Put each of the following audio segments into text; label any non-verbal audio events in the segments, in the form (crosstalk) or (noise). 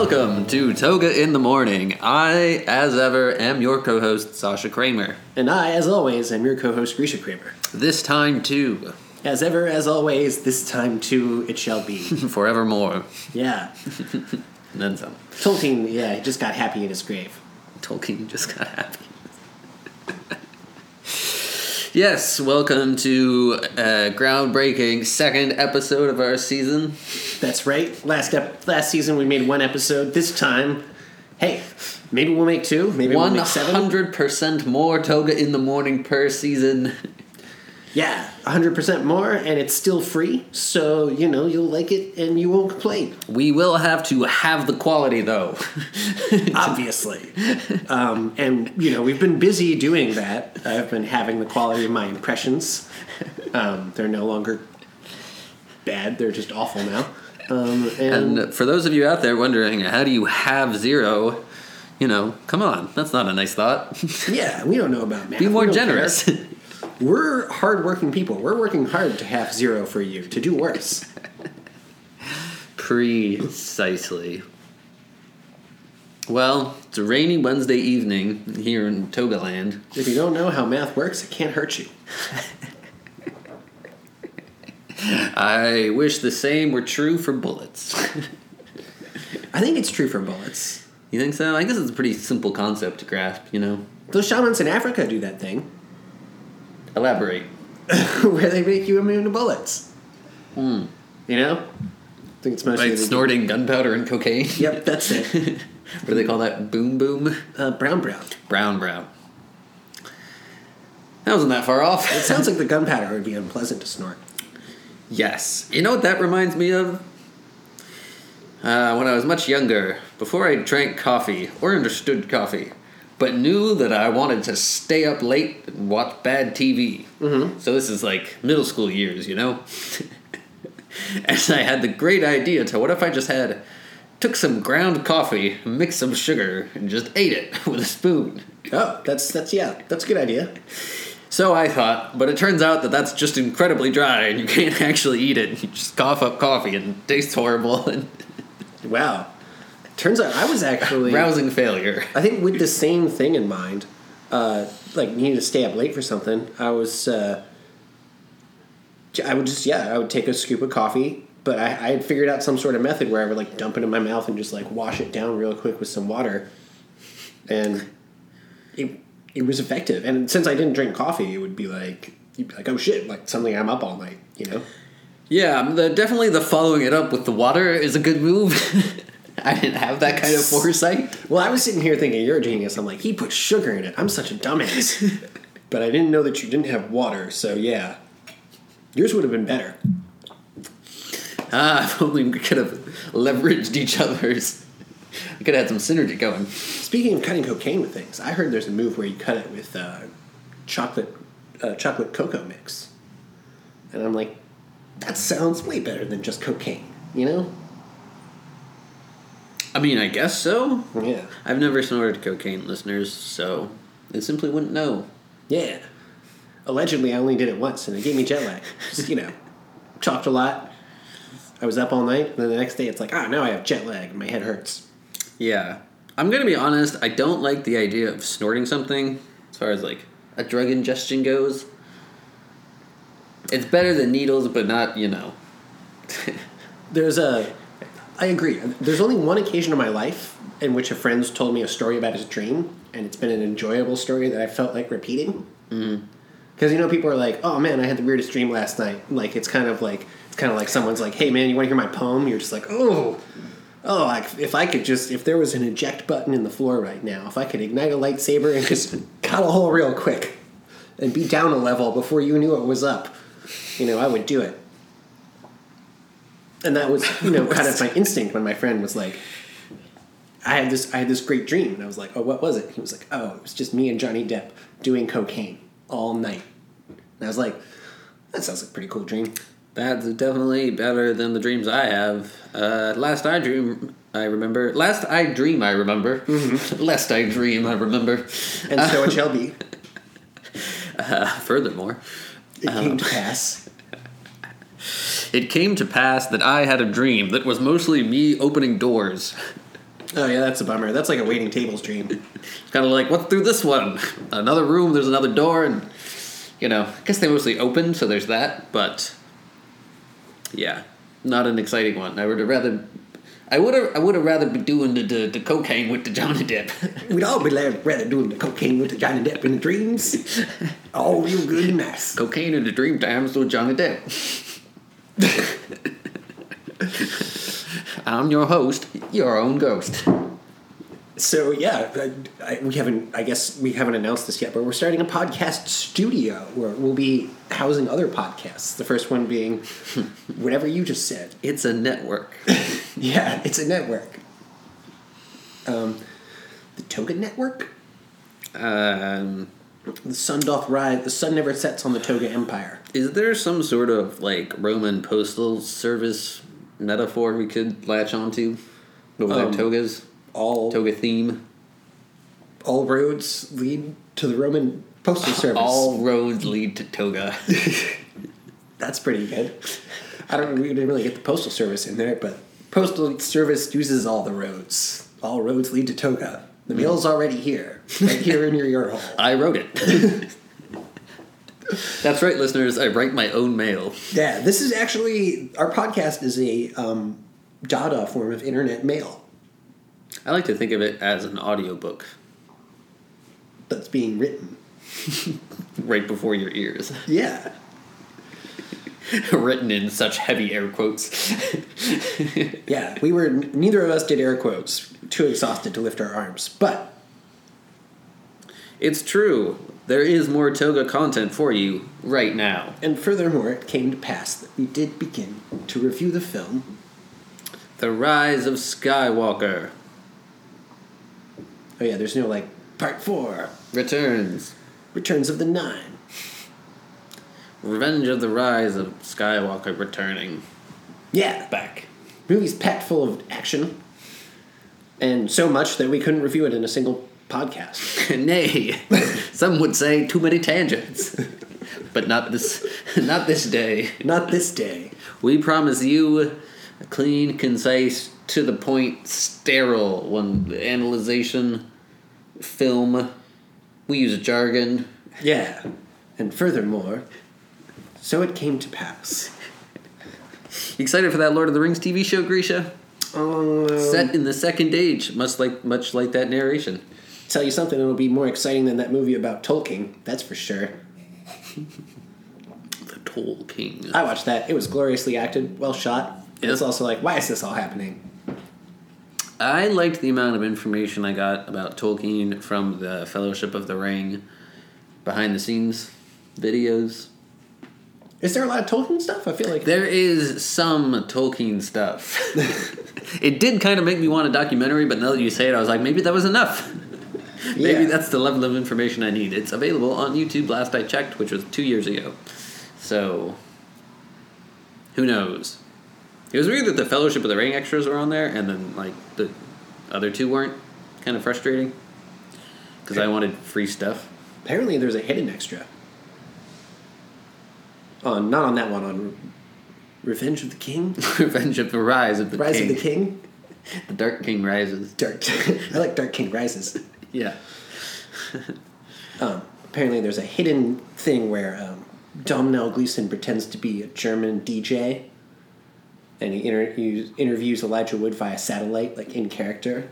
Welcome to Toga in the Morning. I, as ever, am your co host, Sasha Kramer. And I, as always, am your co-host Grisha Kramer. This time, too, As ever, as always, this time too it shall be. (laughs) forevermore. yeah. And (laughs) then some. Tolkien, yeah, he just got happy in his grave. Tolkien just got happy. (laughs) yes, welcome to a groundbreaking second episode of our season. That's right. Last ep- last season we made one episode. This time, hey, maybe we'll make two. Maybe we'll One make seven. hundred percent more Toga in the Morning per season. (laughs) Yeah, hundred percent more, and it's still free. So you know you'll like it, and you won't complain. We will have to have the quality, though. (laughs) Obviously, (laughs) um, and you know we've been busy doing that. I've been having the quality of my impressions. Um, they're no longer bad; they're just awful now. Um, and, And for those of you out there wondering, how do you have zero? You know, come on, that's not a nice thought. (laughs) yeah, we don't know about math. Be more generous. care. We're hardworking people. We're working hard to have zero for you to do worse. (laughs) Precisely. Well, it's a rainy Wednesday evening here in Togaland. If you don't know how math works, it can't hurt you. (laughs) I wish the same were true for bullets. (laughs) I think it's true for bullets. you think so? I guess it's a pretty simple concept to grasp, you know? Those shamans in Africa do that thing Elaborate. (laughs) where they make you immune to bullets. Hmm. You know? I think it's mostly Like the- snorting gunpowder and cocaine? Yep, that's it. (laughs) what do they call that? Boom boom? Uh, brown brown. Brown brown. That wasn't that far off. It sounds like the (laughs) gunpowder would be unpleasant to snort. Yes. You know what that reminds me of? Uh, when I was much younger, before I drank coffee or understood coffee, but knew that I wanted to stay up late and watch bad TV. Mm-hmm. So this is like middle school years, you know? (laughs) and I had the great idea to what if I just had took some ground coffee, mixed some sugar, and just ate it (laughs) with a spoon. Oh, that's that's yeah, that's a good idea. So I thought, but it turns out that that's just incredibly dry and you can't (laughs) actually eat it. You just cough up coffee and it tastes horrible and Wow. Turns out I was actually (laughs) rousing failure. I think with the same thing in mind, uh, like needing to stay up late for something, I was, uh, I would just, yeah, I would take a scoop of coffee, but I, I had figured out some sort of method where I would like dump it in my mouth and just like wash it down real quick with some water, and it it was effective. And since I didn't drink coffee, it would be like you'd be like, oh shit, like something I'm up all night, you know. Yeah, the, definitely the following it up with the water is a good move. (laughs) (laughs) I didn't have that kind of foresight. Well, I was sitting here thinking you're a genius. I'm like, he put sugar in it. I'm such a dumbass. (laughs) but I didn't know that you didn't have water. So yeah, yours would have been better. Ah, (laughs) if only we could have leveraged each other's. We could have had some synergy going. Speaking of cutting cocaine with things, I heard there's a move where you cut it with uh, chocolate, uh, chocolate cocoa mix, and I'm like, that sounds way better than just cocaine. You know? I mean, I guess so. Yeah. I've never snorted cocaine, listeners, so I simply wouldn't know. Yeah. Allegedly, I only did it once, and it gave me jet lag. Just, you know, (laughs) talked a lot. I was up all night, and then the next day it's like, ah, now I have jet lag, and my head hurts. Yeah. I'm gonna be honest, I don't like the idea of snorting something as far as like a drug ingestion goes. It's better than needles, but not, you know. (laughs) There's a. I agree. There's only one occasion in my life in which a friend's told me a story about his dream, and it's been an enjoyable story that I felt like repeating. Mm-hmm. Because you know, people are like, "Oh man, I had the weirdest dream last night." Like it's kind of like it's kind of like someone's like, "Hey man, you want to hear my poem?" You're just like, "Oh, oh, like if I could just if there was an eject button in the floor right now, if I could ignite a lightsaber and just cut a hole real quick and be down a level before you knew it was up, you know, I would do it." And that was, you know, (laughs) kind of my instinct when my friend was like, I had this I had this great dream and I was like, "Oh, what was it?" He was like, "Oh, it was just me and Johnny Depp doing cocaine all night." And I was like, "That sounds like a pretty cool dream." That's definitely better than the dreams I have. Uh, last I dream, I remember. Last I dream, I remember. (laughs) last I dream, I remember. And so it (laughs) shall be. Uh, furthermore, It came to pass. It came to pass that I had a dream that was mostly me opening doors. Oh yeah, that's a bummer. That's like a waiting tables dream. (laughs) It's kind of like, what's through this one? Another room, there's another door, and, you know, I guess they mostly open, so there's that, but, yeah, not an exciting one. I would have rather. I would have I would have rather be doing the, the, the cocaine with the Johnny Depp. (laughs) We'd all be rather doing the cocaine with the Johnny Depp in the dreams. (laughs) All real good and nice. cocaine in the dream times with Johnny Depp. I'm your host, your own ghost. So yeah, I, I, we haven't. I guess we haven't announced this yet, but we're starting a podcast studio where we'll be housing other podcasts. The first one being (laughs) whatever you just said. It's a network. (laughs) Yeah, it's a network. Um, the Toga Network. Um, The sun doth rise. The sun never sets on the Toga Empire. Is there some sort of like Roman postal service metaphor we could latch onto with Um, our togas? All Toga theme. all roads lead to the Roman postal (laughs) service. All roads lead to toga. (laughs) (laughs) That's pretty good. I don't. We didn't really get the postal service in there, but postal service uses all the roads. All roads lead to Toga. The mail's already here, right here in your ear hole. I wrote it. That's right, listeners. I write my own mail. Yeah, this is actually our podcast is a um, Dada form of internet mail I like to think of it as an audiobook that's being written. (laughs) right before your ears. Yeah, (laughs) Written in such heavy air quotes. (laughs) yeah. We were neither of us did air quotes. Too exhausted to lift our arms, but it's true. There is more toga content for you right now. and furthermore, it came to pass that we did begin to review the film. The Rise of Skywalker Oh yeah, there's no like part four, returns. Returns of the Nine. Revenge of the Rise of Skywalker returning Yeah, back. movie's packed full of action, and so much that we couldn't review it in a single podcast. (laughs) Nay, some would say too many tangents. but not this not this day. Not this day. We promise you a clean, concise, to the point, sterile one analyzation film. We use jargon. Yeah, and furthermore, so it came to pass. You excited for that Lord of the Rings TV show, Grisha? Um, Set in the second age, much like much like that narration. Tell you something, it'll be more exciting than that movie about Tolkien. That's for sure. The Toll King. I watched that. It was gloriously acted, well shot. Yeah. It's also like, why is this all happening? I liked the amount of information I got about Tolkien from the Fellowship of the Ring behind the scenes videos. Is there a lot of Tolkien stuff? I feel like There is some Tolkien stuff. (laughs) it did kind of make me want a documentary, but now that you say it, I was like, maybe that was enough. (laughs) maybe Yeah. that's the level of information I need. It's available on YouTube last I checked, which was two years ago. So, who knows? It was weird that the Fellowship of the Ring extras were on there, and then, like, the other two weren't. Kind of frustrating. Because I wanted free stuff. apparently there's a hidden extra. On not on that one on Revenge of the King, (laughs) Revenge of the Rise of the Rise King. of the King. The Dark King rises. Dark. (laughs) I like Dark King Rises. Yeah. (laughs) Um, apparently, there's a hidden thing where um, Domhnall Gleeson pretends to be a German DJ, and he interviews interviews Elijah Wood via satellite, like in character.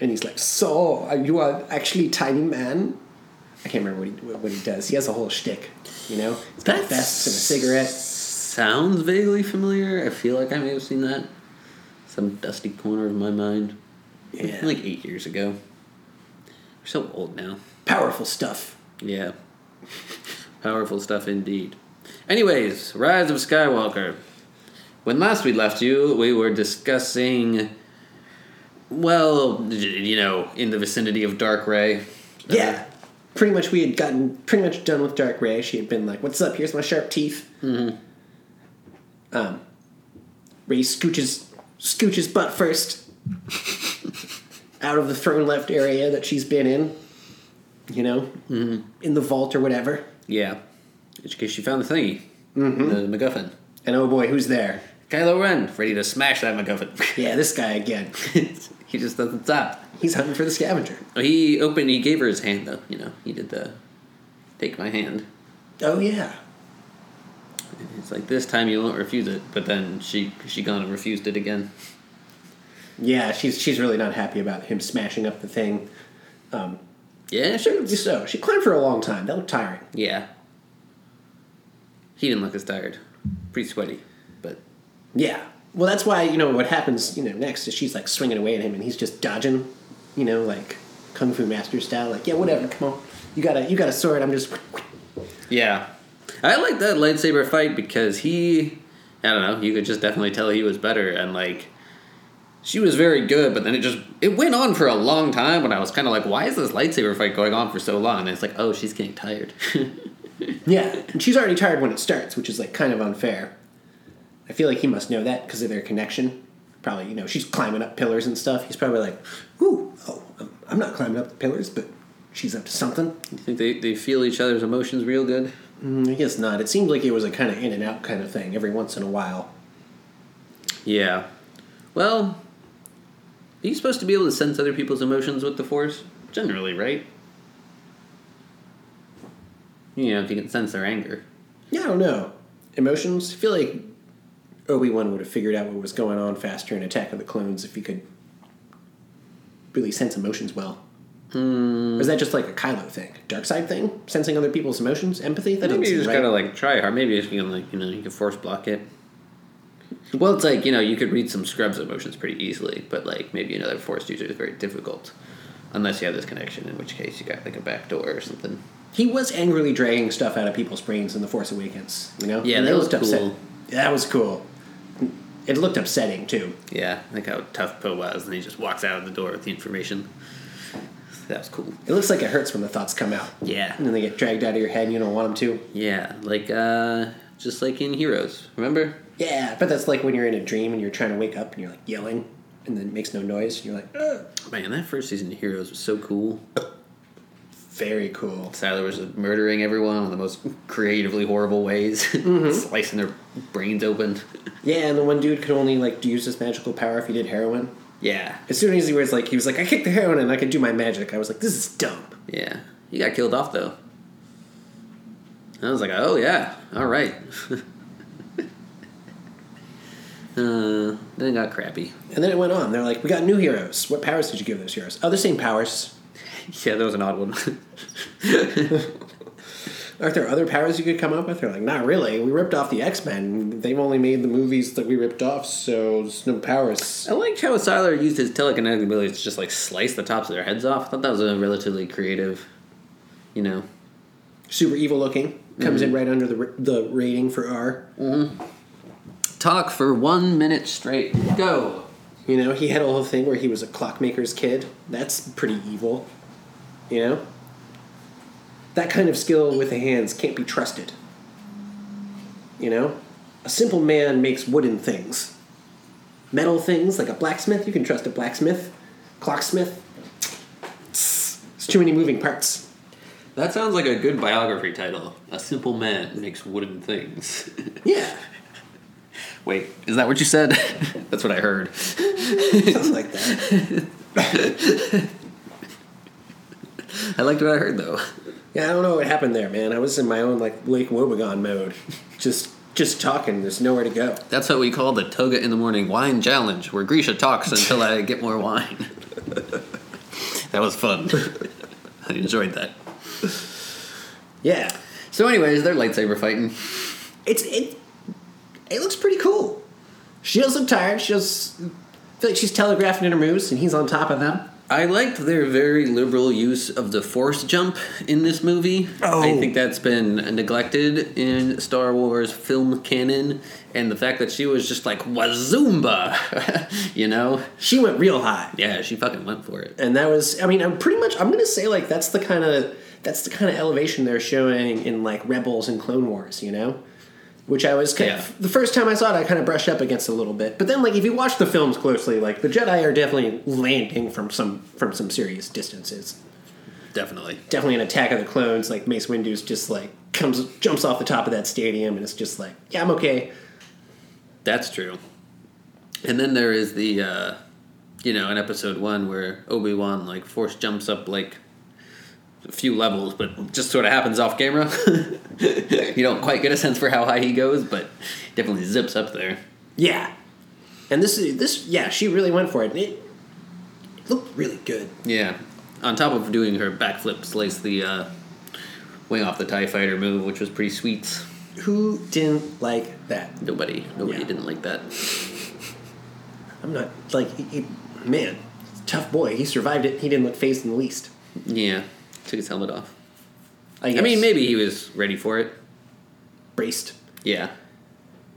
And he's like, "So, you are actually tiny man?" I can't remember what he what he does. He has a whole shtick, you know. He's got That's- vests and a cigarette. Sounds vaguely familiar. I feel like I may have seen that. Some dusty corner of my mind. Yeah. Like eight years ago. We're so old now. Powerful stuff. Yeah. (laughs) Powerful stuff indeed. Anyways, Rise of Skywalker. When last we left you, we were discussing, well, you know, in the vicinity of Dark Rey. Yeah. Pretty much, we had gotten pretty much done with Dark Rey. She had been like, "What's up? Here's my sharp teeth." Mm-hmm. Um, Rey scooches scooches butt first (laughs) out of the throne left area that she's been in. You know, mm-hmm. in the vault or whatever. Yeah. In case she found the thingy. The MacGuffin. And oh boy, who's there? Kylo Ren, ready to smash that MacGuffin. (laughs) Yeah, this guy again. (laughs) he just doesn't stop. He's hunting for the scavenger. He opened. He gave her his hand though. You know, he did the take my hand. Oh yeah. It's like this time you won't refuse it, but then she she gone and refused it again. Yeah, she's she's really not happy about him smashing up the thing. Um, Yeah, sure. so she climbed for a long time. That looked tiring. Yeah. He didn't look as tired. Pretty sweaty, but Yeah. Well, that's why you know what happens. You know, next is she's like swinging away at him, and he's just dodging. You know, like kung fu master style. Like, yeah, whatever. Come on, you got a you got a sword. I'm just. yeah. I like that lightsaber fight because he, I don't know, you could just definitely tell he was better and like. She was very good, but then it just it went on for a long time. And I was kind of like, "Why is this lightsaber fight going on for so long?" And it's like, "Oh, she's getting tired." (laughs) Yeah, and she's already tired when it starts, which is like kind of unfair. I feel like he must know that because of their connection. Probably, you know, she's climbing up pillars and stuff. He's probably like, "Ooh, oh, I'm, I'm not climbing up the pillars, but she's up to something." you think they, they feel each other's emotions real good? Mm, I guess not. It seemed like it was a kind of in and out kind of thing every once in a while. Yeah. Well, are you supposed to be able to sense other people's emotions with the Force? Generally, right? You know, if you can sense their anger. Yeah, I don't know. Emotions. I feel like Obi Wan would have figured out what was going on faster in Attack of the Clones if he could really sense emotions well. Hmm. Or is that just like a Kylo thing, dark side thing, sensing other people's emotions, empathy? That Maybe you just right. gotta like try hard. Maybe if you can like you know you can force block it. Well, it's like you know you could read some scrubs emotions pretty easily, but like maybe another force user is very difficult, unless you have this connection. In which case you got like a back door or something. He was angrily dragging stuff out of people's brains in The Force Awakens. You know, Yeah, And that was looked upset- cool. That was cool. It looked upsetting too. Yeah, like how tough Poe was, and he just walks out of the door with the information. That was cool. It looks like it hurts when the thoughts come out, Yeah. and then they get dragged out of your head, and you don't want them to. Yeah, like uh just like in Heroes, remember? Yeah, but that's like when you're in a dream and you're trying to wake up and you're like yelling, and then it makes no noise. And you're like, Ugh. Man, that first season of Heroes was so cool. very cool. Sylar was murdering everyone in the most creatively horrible ways, (laughs) mm-hmm. slicing their brains open. (laughs) Yeah, and the one dude could only like use his magical power if he did heroin. Yeah, As soon as he was like, he was like, I kicked the heroin and I could do my magic. I was like, this is dumb. yeah. He got killed off though. I was like, oh yeah, all right. (laughs) uh, then it got crappy. And then it went on. They're like, we got new heroes. What powers did you give those heroes? Oh, the same powers. (laughs) Yeah, that was an odd one. (laughs) Aren't there other powers you could come up with? They're like, not really. We ripped off the X Men. They've only made the movies that we ripped off, so there's no powers. I liked how Sylar used his telekinetic abilities to just like slice the tops of their heads off. I thought that was a relatively creative, you know. Super evil looking. Comes in right under the the rating for R. Talk for one minute straight. Go. You know, he had a whole thing where he was a clockmaker's kid. That's pretty evil. You know? That kind of skill with the hands can't be trusted. You know? A simple man makes wooden things. Metal things, like a blacksmith, you can trust a blacksmith. Clocksmith, it's too many moving parts. That sounds like a good biography title. A simple man makes wooden things. (laughs) Yeah, Wait, is that what you said? (laughs) That's what I heard. something like that. (laughs) I liked what I heard though. Yeah, I don't know what happened there, man. I was in my own like Lake Wobegon mode, just just talking. There's nowhere to go. That's what we call the Toga in the Morning Wine Challenge, where Grisha talks until I get more wine. (laughs) that was fun. I enjoyed that. Yeah, So, anyways, they're lightsaber fighting. it's it. It looks pretty cool. She does look tired. She does feel like she's telegraphing in her moves, and he's on top of them. I liked their very liberal use of the force jump in this movie. Oh. I think that's been neglected in Star Wars film canon, and the fact that she was just like Wazumba, (laughs) you know? She went real high, Yeah, she fucking went for it. and that was. I mean, I'm pretty much. I'm gonna say like that's the kind of that's the kind of elevation they're showing in like Rebels and Clone Wars. You know. Which I was kind Yeah. of, the first time I saw it, I kind of brushed up against a little bit. But then, like, if you watch the films closely, like the Jedi are definitely landing from some from some serious distances. Definitely. definitely an Attack of the Clones. Like Mace Windu's just like comes jumps off the top of that stadium and it's just like, yeah, I'm okay. That's true. And then there is the, uh, you know, in episode one where Obi Wan like force jumps up like a few levels, but just sort of happens off camera. (laughs) you don't quite get a sense for how high he goes, but definitely zips up there. Yeah. And this is this yeah, she really went for it. It, it looked really good. Yeah. On top of doing her backflip, slice the uh, wing off the Tie Fighter move, which was pretty sweet. Who didn't like that? Nobody, nobody Yeah. didn't like that. I'm not like he, he, man, tough boy. He survived it. He didn't look phased in the least. Yeah, took his helmet off. I, I mean, maybe he was ready for it. braced. Yeah.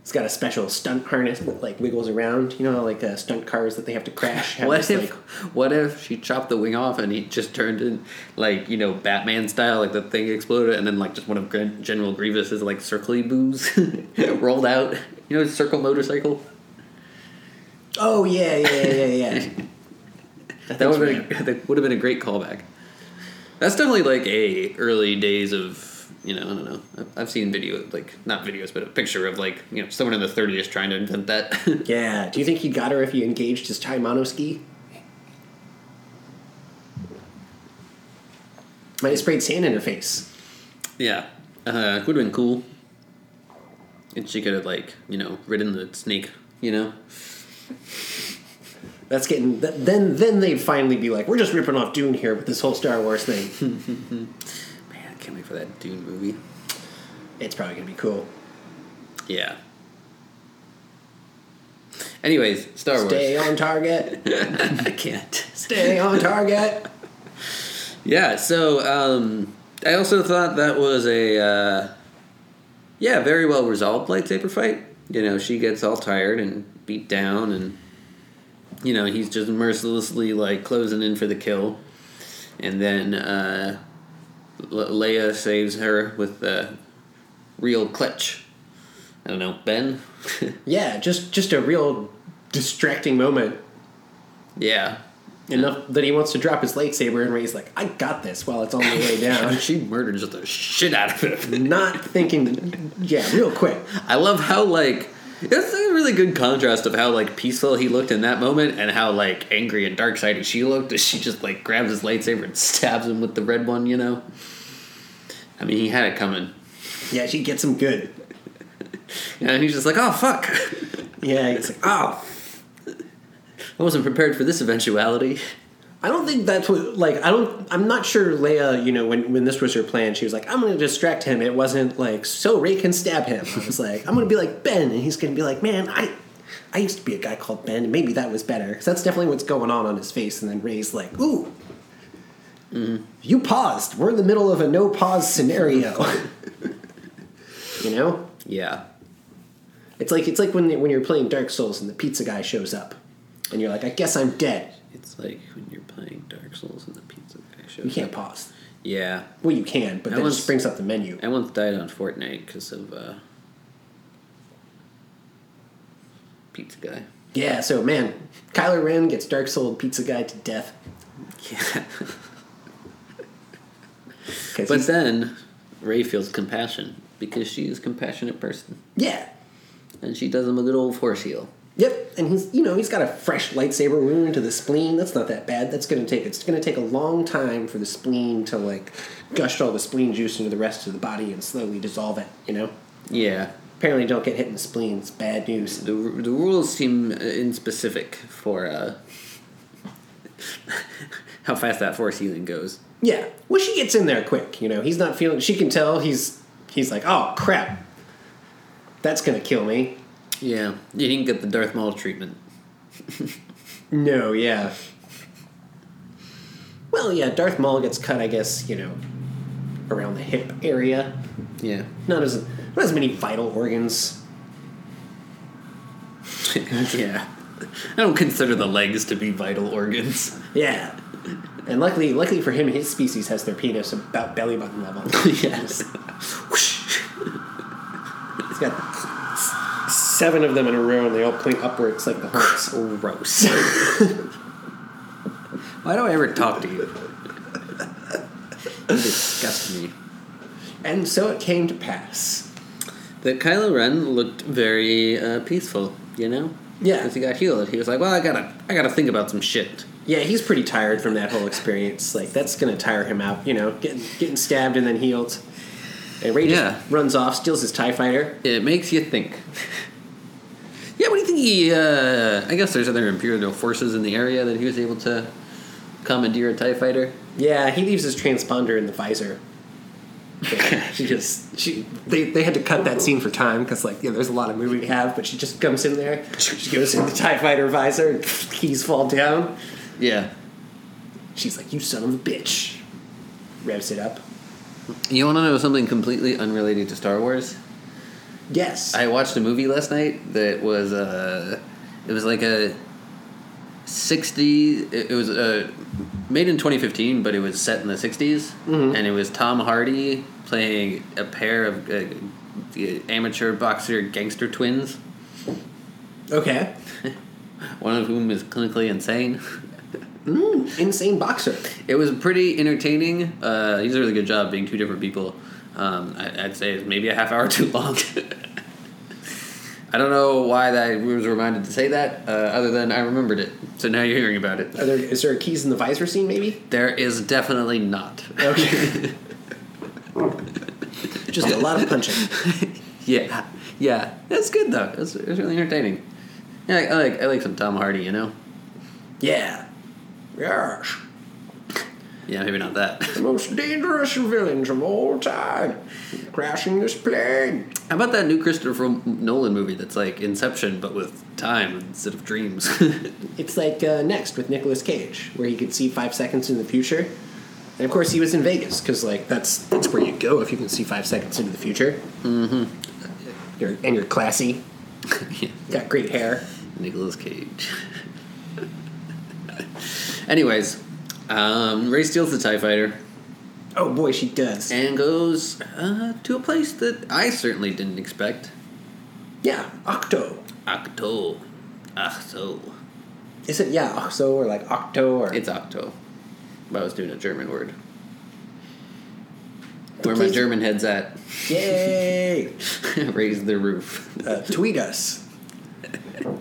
It's got a special stunt harness that like wiggles around. You know, like uh, stunt cars that they have to crash. have (laughs) What this, if, like, (laughs) what if she chopped the wing off and he just turned in like you know Batman style, like the thing exploded, and then like just one of Gen- General Grievous's like circly booms (laughs) rolled out. You know, circle motorcycle. oh yeah, yeah, yeah, yeah. yeah. That would have been that would have been a great callback. That's definitely like a early days of you know I don't know. I've- seen video like not videos but a picture of like you know someone in the 30s trying to invent that. (laughs) Yeah. Do you think he got her if he engaged his ski? Might have sprayed sand in her face. yeah, uh, would have been cool. And she could have like you know ridden the snake. You know. That's getting. th- Then, then they'd finally be like, "We're just ripping off Dune here with this whole Star Wars thing." (laughs) Man, I can't wait for that Dune movie. it's probably gonna be cool. Yeah. Anyways, Star Wars. Stay on target. (laughs) I can't. Stay on target. (laughs) Yeah, so um, I also thought that was a uh, yeah very well resolved lightsaber fight. You know, she gets all tired and beat down, and you know he's just mercilessly like closing in for the kill, and then uh, Le- Leia saves her with the real clutch. I don't know, Ben. (laughs) Yeah, just just a real distracting moment. yeah, Enough that he wants to drop his lightsaber, and Rey's like, "I got this." While it's on the way down, (laughs) she murdered just the shit out of him. not thinking. Yeah, real quick. I love how like it's a really good contrast of how like peaceful he looked in that moment and how like angry and dark sided she looked as she just like grabs his lightsaber and stabs him with the red one, you know? I mean he had it coming. Yeah, she gets him good. (laughs) And he's just like, Oh fuck. Yeah, (laughs) he's like, "Oh, I wasn't prepared for this eventuality. I don't think that's what like I don't I'm not sure Leia, you know, when when this was her plan, she was like, I'm gonna distract him. It wasn't like so Rey can stab him. I was like, I'm gonna be like Ben and he's gonna be like, Man, I I used to be a guy called Ben, and maybe that was better. Because that's definitely what's going on on his face. And then Rey's like, Ooh, you paused. We're in the middle of a no pause scenario. (laughs) you know? Yeah. It's like it's like when when you're playing Dark Souls and the pizza guy shows up, and you're like, I guess I'm dead. It's like when you're playing Dark Souls and the pizza guy shows You can't up. pause. Yeah. Well, you can, but I it once- just brings up the menu. I once died on Fortnite because of uh Pizza Guy. Yeah, so man, Kylo Ren gets Dark Soul pizza guy to death. Yeah. (laughs) But then Rey feels compassion because she is a compassionate person. yeah, And she does him a good old force heal. Yep, and he's you know he's got a fresh lightsaber wound to the spleen. That's not that bad. That's gonna take it's gonna take a long time for the spleen to like gush all the spleen juice into the rest of the body and slowly dissolve it. You know. Yeah. Apparently, don't get hit in the spleen. It's bad news. The, the rules seem uh, inspecific for uh, (laughs) how fast that force healing goes. Yeah, well, she gets in there quick. You know, he's not feeling. She can tell he's he's like, oh crap, that's gonna kill me. Yeah. You didn't get the Darth Maul treatment. (laughs) No, yeah. Well, yeah, Darth Maul gets cut, I guess, you know, around the hip area. Yeah. Not as not as many vital organs. (laughs) yeah. I don't consider the legs to be vital organs. Yeah. And luckily, luckily for him, his species has their penis about belly button level. (laughs) yes. He's got seven of them in a row, and they all point upwards like the horse. (laughs) Gross. Why do I ever talk to you? You disgust me. And so it came to pass. that Kylo Ren looked very uh, peaceful. You know. Yeah. Because he got healed. He was like, "Well, I gotta, I gotta think about some shit." Yeah, he's pretty tired from that whole experience. Like that's gonna tire him out, you know, getting getting stabbed and then healed. And Rey just Yeah. runs off, steals his Tie Fighter. It makes you think. Yeah, what do you think he? Uh, I guess there's other Imperial forces in the area that he was able to commandeer a Tie Fighter. Yeah, he leaves his transponder in the visor. (laughs) she just she they, they had to cut that scene for time because like yeah, there's a lot of movie to have, but she just comes in there, she goes in the Tie Fighter visor, and (laughs) keys fall down. Yeah. She's like, "You son of a bitch!" Revs it up. You want to know something completely unrelated to Star Wars? Yes. I watched a movie last night that was uh, it was like a sixty. It, was uh, made in twenty fifteen, but it was set in the 60s Mhm. and it was Tom Hardy playing a pair of uh, amateur boxer gangster twins. okay. (laughs) One of whom is clinically insane. Mm, insane boxer. It was pretty entertaining. Uh, he a really good job being two different people. Um, I, I'd say it's maybe a half hour (laughs) too long. I don't know why that I was reminded to say that, uh, other than I remembered it. So now you're hearing about it. Are there is there a keys in the visor scene? Maybe. There is definitely not. Okay. (laughs) just a lot of punching. (laughs) yeah, yeah, it's good though. It's, it's really entertaining. Yeah, I, I like I like some Tom Hardy. You know. Yeah. Yes. Yeah, maybe not that. The most dangerous villains of all time. Crashing this plane. How about that new Christopher Nolan movie that's like Inception but with time instead of dreams? (laughs) It's like uh, Next with Nicolas Cage, where he could see five seconds in the future. And of course, he was in Vegas because, like, that's that's where you go if you can see five seconds into the future. Mm-hmm. You're and you're classy. (laughs) yeah. Got great hair. Nicolas Cage. (laughs) Anyways, um, Rey steals the TIE fighter Oh boy, she does. and goes uh, to a place that I certainly didn't expect. Yeah, Octo. Octo. Octo. Is it yeah Octo or like Octo or It's Octo. But I was doing a German word. The Where my German head's at. yay? (laughs) Raise the roof. Uh, tweet us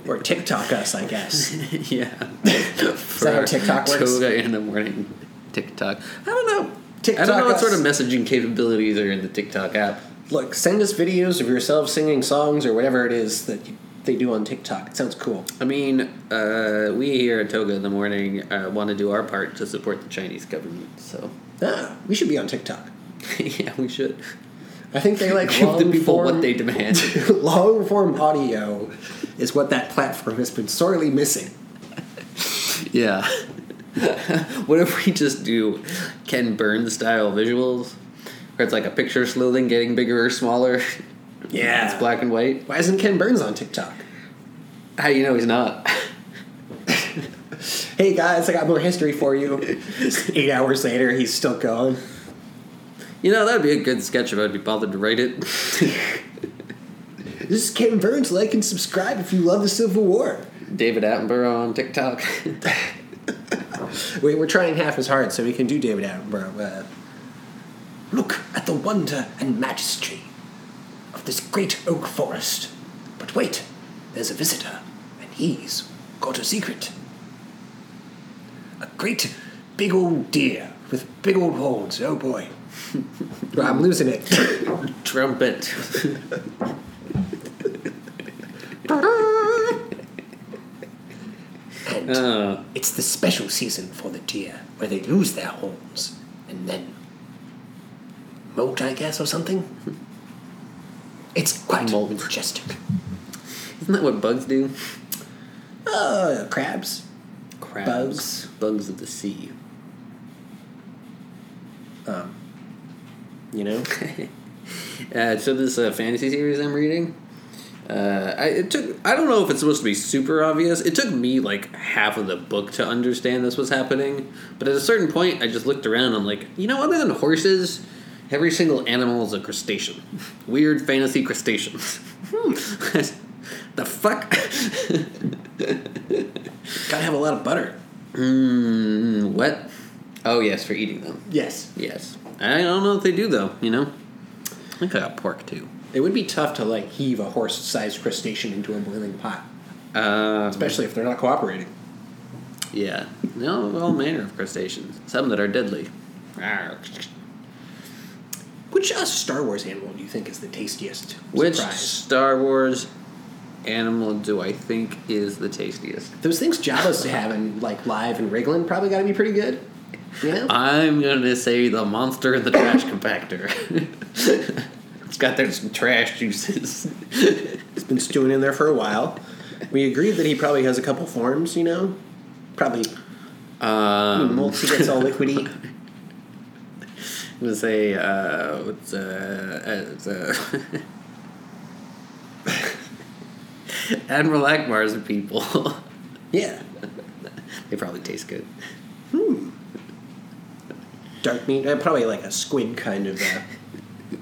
or TikTok us, I guess. (laughs) yeah. Is that how TikTok works? Toga in the morning. TikTok. I don't know. TikTok I don't know what us. sort of messaging capabilities are in the TikTok app. Look, send us videos of yourself singing songs or whatever it is that you, they do on TikTok. It sounds cool. I mean, uh, we here at Toga in the morning uh, want to do our part to support the Chinese government. So, Ah, we should be on TikTok. (laughs) yeah, we should I think they like give the people form, what they demand. (laughs) long form audio is what that platform has been sorely missing. yeah. (laughs) what if we just do Ken Burns style visuals, where it's like a picture slowly getting bigger or smaller? Yeah. it's black and white. Why isn't Ken Burns on TikTok? How do you know he's not? (laughs) Hey guys, I got more history for you. Eight hours later, he's still going. You know, that'd be a good sketch if I'd be bothered to write it. (laughs) This is Kevin Burns. Like and subscribe if you love the Civil War. David Attenborough on TikTok. (laughs) Wait, we're trying half as hard so we can do David Attenborough. Uh, Look at the wonder and majesty of this great oak forest. But wait, there's a visitor, and he's got a secret. A great big old deer with big old horns. Oh boy. I'm losing it. Trumpet. And Uh, it's the special season for the deer where they lose their horns and then molt, I guess, or something. It's quite Molt. majestic. isn't that what bugs do? Uh, crabs. Crabs. Bugs. Bugs of the sea. Um, you know? (laughs) Uh, so this uh, fantasy series I'm reading, uh, I it took I don't know if it's supposed to be super obvious. It took me like half of the book to understand this was happening, but at a certain point, I just looked around. and I'm like, you know, other than horses, every single animal is a crustacean. (laughs) Weird fantasy crustaceans. Hmm. (laughs) the fuck? Gotta have a lot of butter. mm, what? Oh yes, for eating them. Yes. Yes. I don't know if they do though. You know, I think I got pork too. It would be tough to like heave a horse-sized crustacean into a boiling pot, Um, especially if they're not cooperating. yeah. No, all manner of crustaceans. Some that are deadly. Which uh, Star Wars animal do you think is the tastiest? Which Surprise. Star Wars animal do I think is the tastiest? Those things Jabba's having like live and wriggling probably got to be pretty good. I'm gonna say the monster in the trash compactor. it's got those trash juices. it's been stewing in there for a while. We agreed that he probably has a couple forms. You know, probably Um, molts. He gets all liquidy. (laughs) I'm gonna say uh, what's uh, it's, uh (laughs) Admiral Ackbar's people. Yeah, they probably taste good. Dark meat. Uh, probably like a squid kind of. Uh, (laughs)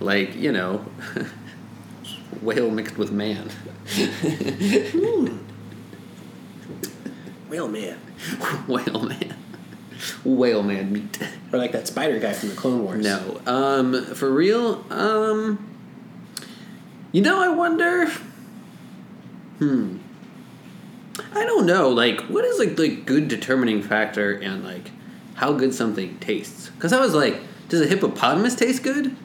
Like you know, (laughs) whale mixed with man. whale man, (laughs) whale man. Whale man meat. or like that spider guy from the Clone Wars. No. Um, for real, um, you know, I wonder. Hmm. I don't know. Like, what is like the good determining factor in like how good something tastes? Because I was like, does a hippopotamus taste good?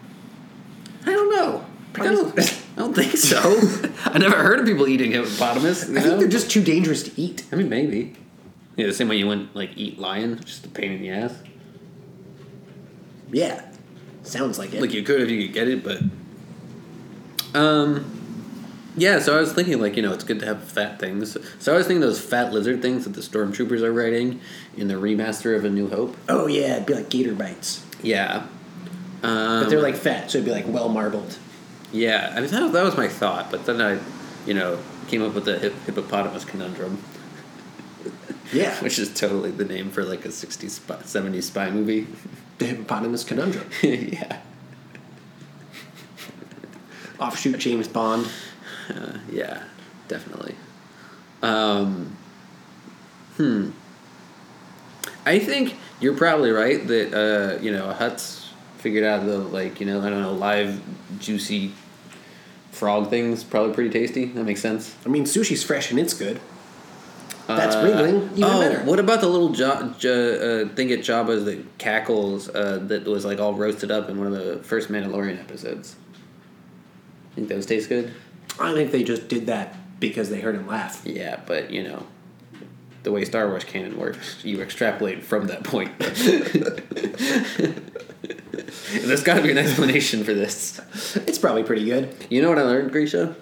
I don't know. I don't, (laughs) I don't think so. (laughs) I never heard of people eating hippopotamus. You I know? think they're just too dangerous to eat. I mean, maybe. Yeah, the same way you wouldn't like eat lion, just a pain in the ass. Yeah, sounds like it. Like you could if you could get it, but um, yeah. So I was thinking, like you know, it's good to have fat things. So I was thinking those fat lizard things that the stormtroopers are riding in the remaster of A New Hope. oh yeah, it'd be like gator bites, Yeah, um, but they're like fat, so it'd be like well marbled. yeah. I mean, that, that was my thought, but then I, you know, came up with the hip, hippopotamus conundrum, Yeah, (laughs) which is totally the name for like a '60s, spy, '70s spy movie. the hippopotamus conundrum. (laughs) yeah, Offshoot James Bond. Uh, (laughs) yeah, definitely. Um, hmm. I think you're probably right that uh, you know Hutts figured out the like you know I don't know live juicy frog things probably pretty tasty. That makes sense. I mean, sushi's fresh and it's good. That's Uh, wriggling, even oh, better. what about the little jo- jo- uh, thing at Jabba's that cackles uh, that was like all roasted up in one of the first Mandalorian episodes? Think those taste good? I think they just did that because they heard him laugh. Yeah, but you know, the way Star Wars canon works, you extrapolate from that point. (laughs) There's got to be an explanation for this. It's probably pretty good. You know what I learned, Grisha?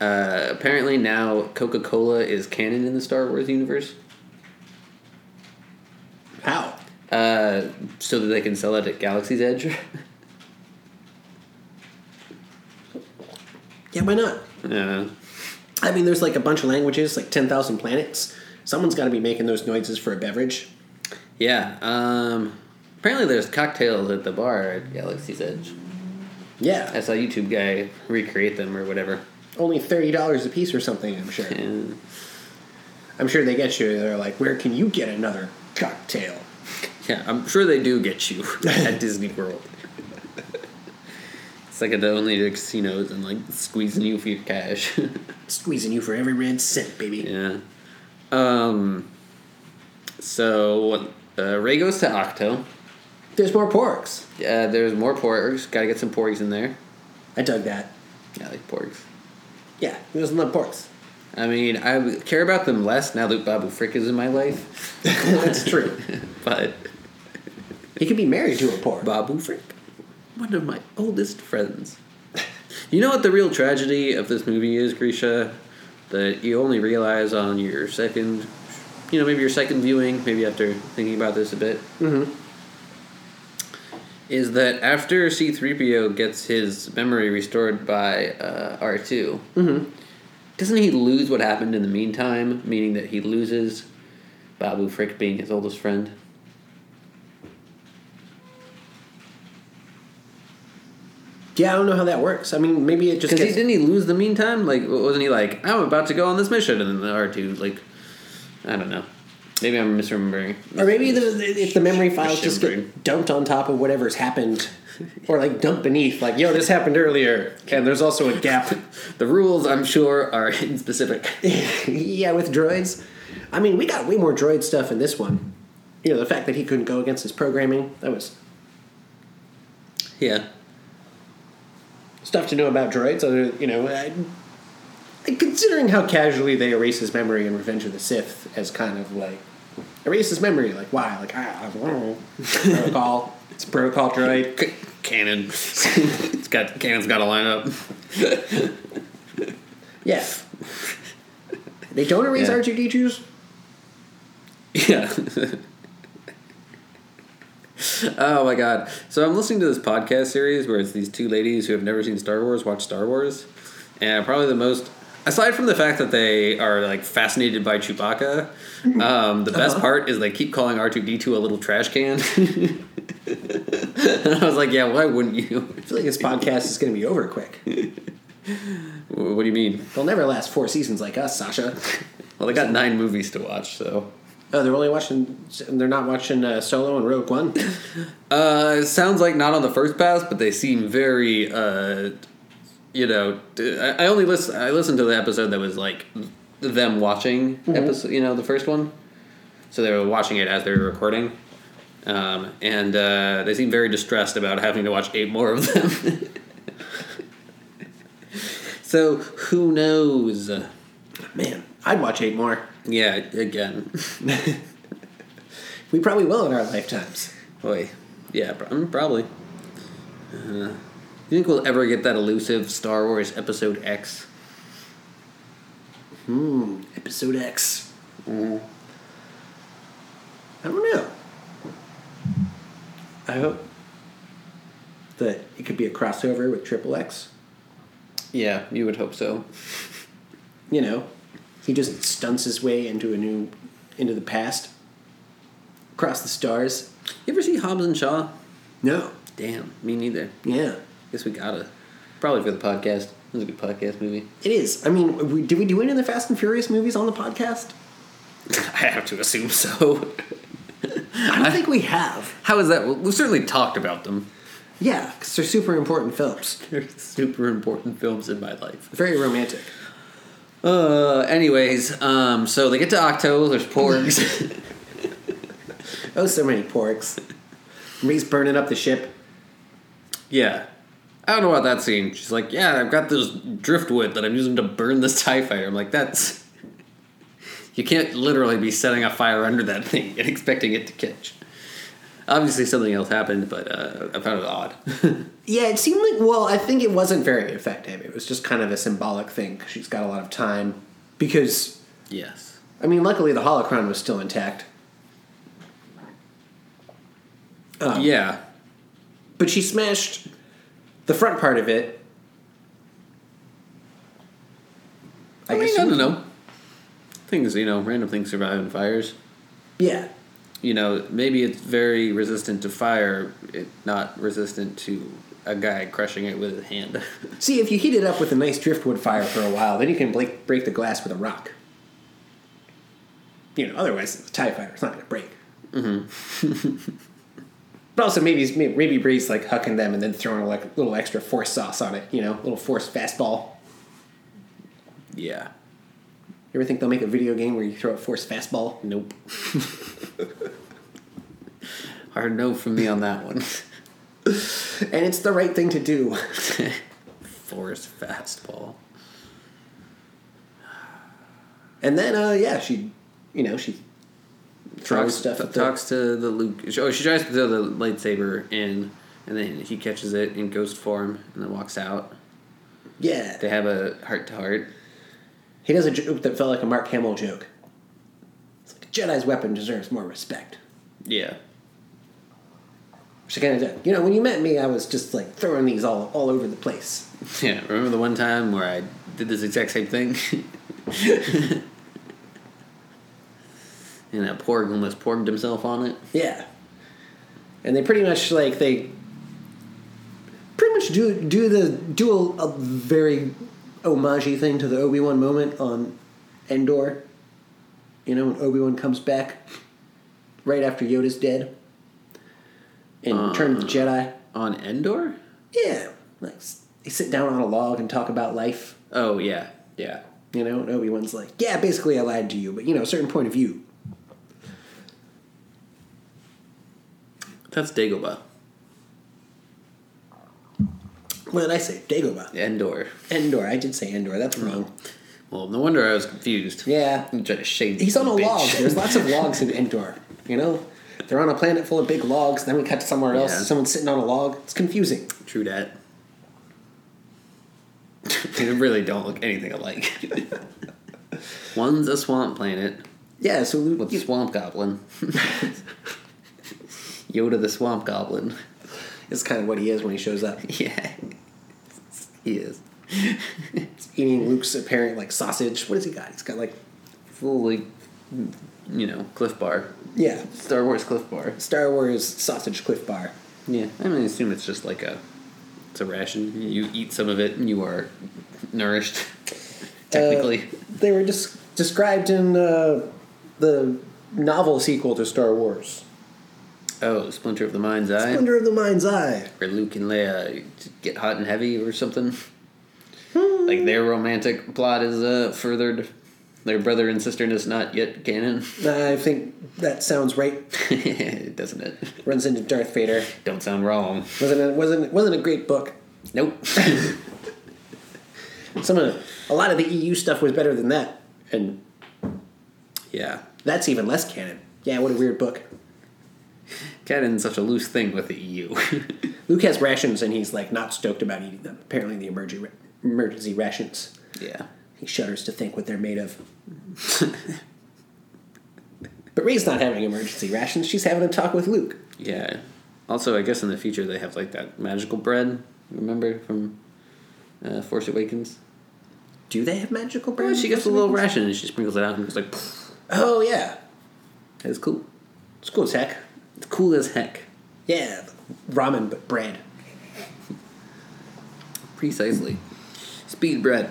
Uh, apparently now Coca Cola is canon in the Star Wars universe, How? uh, so that they can sell it at Galaxy's Edge. (laughs) Yeah, why not? uh, I mean, there's like a bunch of languages, like 10,000 planets. Someone's got to be making those noises for a beverage. yeah. Um, apparently there's cocktails at the bar at Galaxy's Edge. Yeah. I saw a YouTube guy recreate them or whatever. Only $30 a piece or something, I'm sure. I'm sure they get you. They're like, where can you get another cocktail? Yeah, I'm sure they do get you (laughs) at Disney World. It's like the only the casinos and like squeezing you for your cash. (laughs) Squeezing you for every red cent, baby. yeah. Um. So uh, Rey goes to Ahch-To. There's more porgs. Uh, there's more porgs. Got to get some porgs in there. I dug that. Yeah, I like porgs. Yeah, he doesn't love porgs. I mean, I care about them less now that Babu Frick is in my life. (laughs) That's true. (laughs) but He could be married to a porg. Babu Frick, one of my oldest friends. You know what the real tragedy of this movie is, Grisha? That you only realize on your second, you know, maybe your second viewing, maybe after thinking about this a bit, Mm-hmm. is that after C3PO gets his memory restored by uh, R2, Mm-hmm. doesn't he lose what happened in the meantime? Meaning that he loses Babu Frick being his oldest friend? Yeah, I don't know how that works. I mean, maybe it just Because he didn't he lose the meantime? Like, wasn't he like, I'm about to go on this mission, and then the R two like, I don't know. Maybe I'm misremembering. Or maybe the, the- if the memory files just get dumped on top of whatever's happened, (laughs) or like dumped beneath, like yo, this happened earlier, and there's also a gap. (laughs) The rules, I'm sure, are (laughs) specific. yeah, with droids. I mean, we got way more droid stuff in this one. You know, the fact that he couldn't go against his programming, that was Yeah. Stuff to know about droids. Other, you know, I, considering how casually they erase his memory in Revenge of the Sith as kind of like erase his memory, like why? Like ah, I don't know. protocol. (laughs) It's a protocol droid. C- Canon. it's got canon's got to line up. (laughs) Yeah. They don't erase Yeah. R two D twos. Yeah. (laughs) oh my god. So I'm listening to this podcast series where it's these two ladies who have never seen Star Wars watch Star Wars. And probably the most aside from the fact that they are like fascinated by Chewbacca, um, the best Uh-huh. part is they keep calling R2D2 a little trash can. (laughs) and I was like, yeah, why wouldn't you? I feel like this podcast is going to be over quick. What do you mean? They'll never last four seasons like us, Sasha. Well, they got nine movies to watch, so. Oh, they're only watching. They're not watching uh, Solo and Rogue One. (laughs) Uh, it sounds like not on the first pass, but they seem very, uh, you know, I I only listen. I listened to the episode that was like them watching episode. You know, the first one. So they were watching it as they were recording, um, and uh, they seem very distressed about having to watch eight more of them. (laughs) so who knows? Man, I'd watch eight more. Yeah, again, We probably will in our lifetimes. boy, yeah, mm, probably. Uh, you think we'll ever get that elusive Star Wars Episode X? Hmm. Episode X. Mm-hmm. I don't know. I hope that it could be a crossover with Triple X. Yeah, you would hope so. You know, he just stunts his way into a new, into the past, across the stars. You ever see Hobbs and Shaw? No. Damn, me neither. Yeah. Guess we gotta. Probably for the podcast. It was a good podcast movie. It is. I mean, we, did we do any of the Fast and Furious movies on the podcast? (laughs) I have to assume so. (laughs) I don't think we have. How is that? Well, we've certainly talked about them. Yeah, because they're super important films. (laughs) They're super important films in my life. Very romantic. Uh, anyways, um, so they get to Ahch-To. There's porgs. (laughs) Oh, so many porgs. Rey's burning up the ship. yeah. I don't know about that scene. She's like, yeah, I've got this driftwood that I'm using to burn this TIE fighter. I'm like, that's. You can't literally be setting a fire under that thing and (laughs) expecting it to catch. Obviously, something else happened, but uh, I found it odd. (laughs) Yeah, it seemed like, well, I think it wasn't very effective. It was just kind of a symbolic thing because she's got a lot of time. Because, yes. I mean, luckily the holocron was still intact. Um, Yeah. But she smashed the front part of it. I, mean, guess I don't know. Things, you know, random things survive in fires. Yeah. You know, maybe it's very resistant to fire, it, not resistant to a guy crushing it with his hand. (laughs) See, if you heat it up with a nice driftwood fire for a while, then you can break, break the glass with a rock. You know, otherwise, the TIE fighter, it's not going to break. Mm-hmm. (laughs) but also, maybe maybe Rey's like hucking them and then throwing a like, little extra force sauce on it, you know, a little force fastball. yeah. You ever think they'll make a video game where you throw a force fastball? Nope. (laughs) Hard no from me on that one. And it's the right thing to do. (laughs) Force fastball. And then, uh, yeah, she, you know, she throws Talks, stuff t- at the- talks to the Luke. Oh, she tries to throw the lightsaber in, and then he catches it in ghost form and then walks out. Yeah. They have a heart to heart. He does a joke that felt like a Mark Hamill joke. It's like, a Jedi's weapon deserves more respect. Yeah. She kind of did. You know, when you met me, I was just like throwing these all, all over the place. (laughs) Yeah. Remember the one time where I did this exact same thing? (laughs) and that porg almost porged himself on it. Yeah. And they pretty much like they pretty much do do the do a, a very homagey thing to the Obi Wan moment on Endor. You know, when Obi Wan comes back right after Yoda's dead. In Return uh, of the Jedi. On Endor? Yeah, like they sit down on a log and talk about life. Oh yeah, yeah. You know, and Obi Wan's like, "Yeah, basically, I lied to you, but you know, a certain point of view." That's Dagobah. What did I say? Dagobah. Endor. Endor. I did say Endor. That's hmm. wrong. Well, no wonder I was confused. Yeah, I'm trying to shade. he's on a bitch. log. There's lots of logs in Endor. You know, they're on a planet full of big logs. Then we cut to somewhere else. Yeah. Someone's sitting on a log. It's confusing. True that. (laughs) they really don't look anything alike. (laughs) One's a swamp planet Yeah. So with Swamp Goblin. (laughs) Yoda the Swamp Goblin. Is kind of what he is when he shows up. (laughs) Yeah. He is. Eating Luke's apparent like sausage. What has he got? He's got like Fully, you know, Clif Bar. yeah, Star Wars Clif Bar. Star Wars sausage Clif Bar. Yeah, I mean, I assume it's just like a, it's a ration. You eat some of it, and you are nourished. Technically, Uh, they were just described in uh, the novel sequel to Star Wars, oh, Splinter of the Mind's Eye, Splinter of the Mind's Eye. where Luke and Leia get hot and heavy or something. like their romantic plot is uh, furthered. Their brother and sister is not yet canon, I think that sounds right. (laughs) doesn't it? Runs into Darth Vader. Don't sound wrong. wasn't a, wasn't wasn't a great book. Nope. (laughs) Some of a lot of the EU stuff was better than that, and yeah, that's even less canon. Yeah, what a weird book. Canon's such a loose thing with the EU. (laughs) Luke has rations, and he's like not stoked about eating them. Apparently, the emergency emergency rations. yeah. He shudders to think what they're made of. (laughs) but Rey's not having emergency rations. She's having a talk with Luke. Yeah. Also, I guess in the future they have like that magical bread. Remember from uh, Force Awakens? Do they have magical bread? Well, she gets a little ration and she sprinkles it out and it's like, "Pfft." (laughs) Oh yeah, it's cool. it's cool as heck. It's cool as heck. Yeah, ramen but bread. Precisely. Speed bread.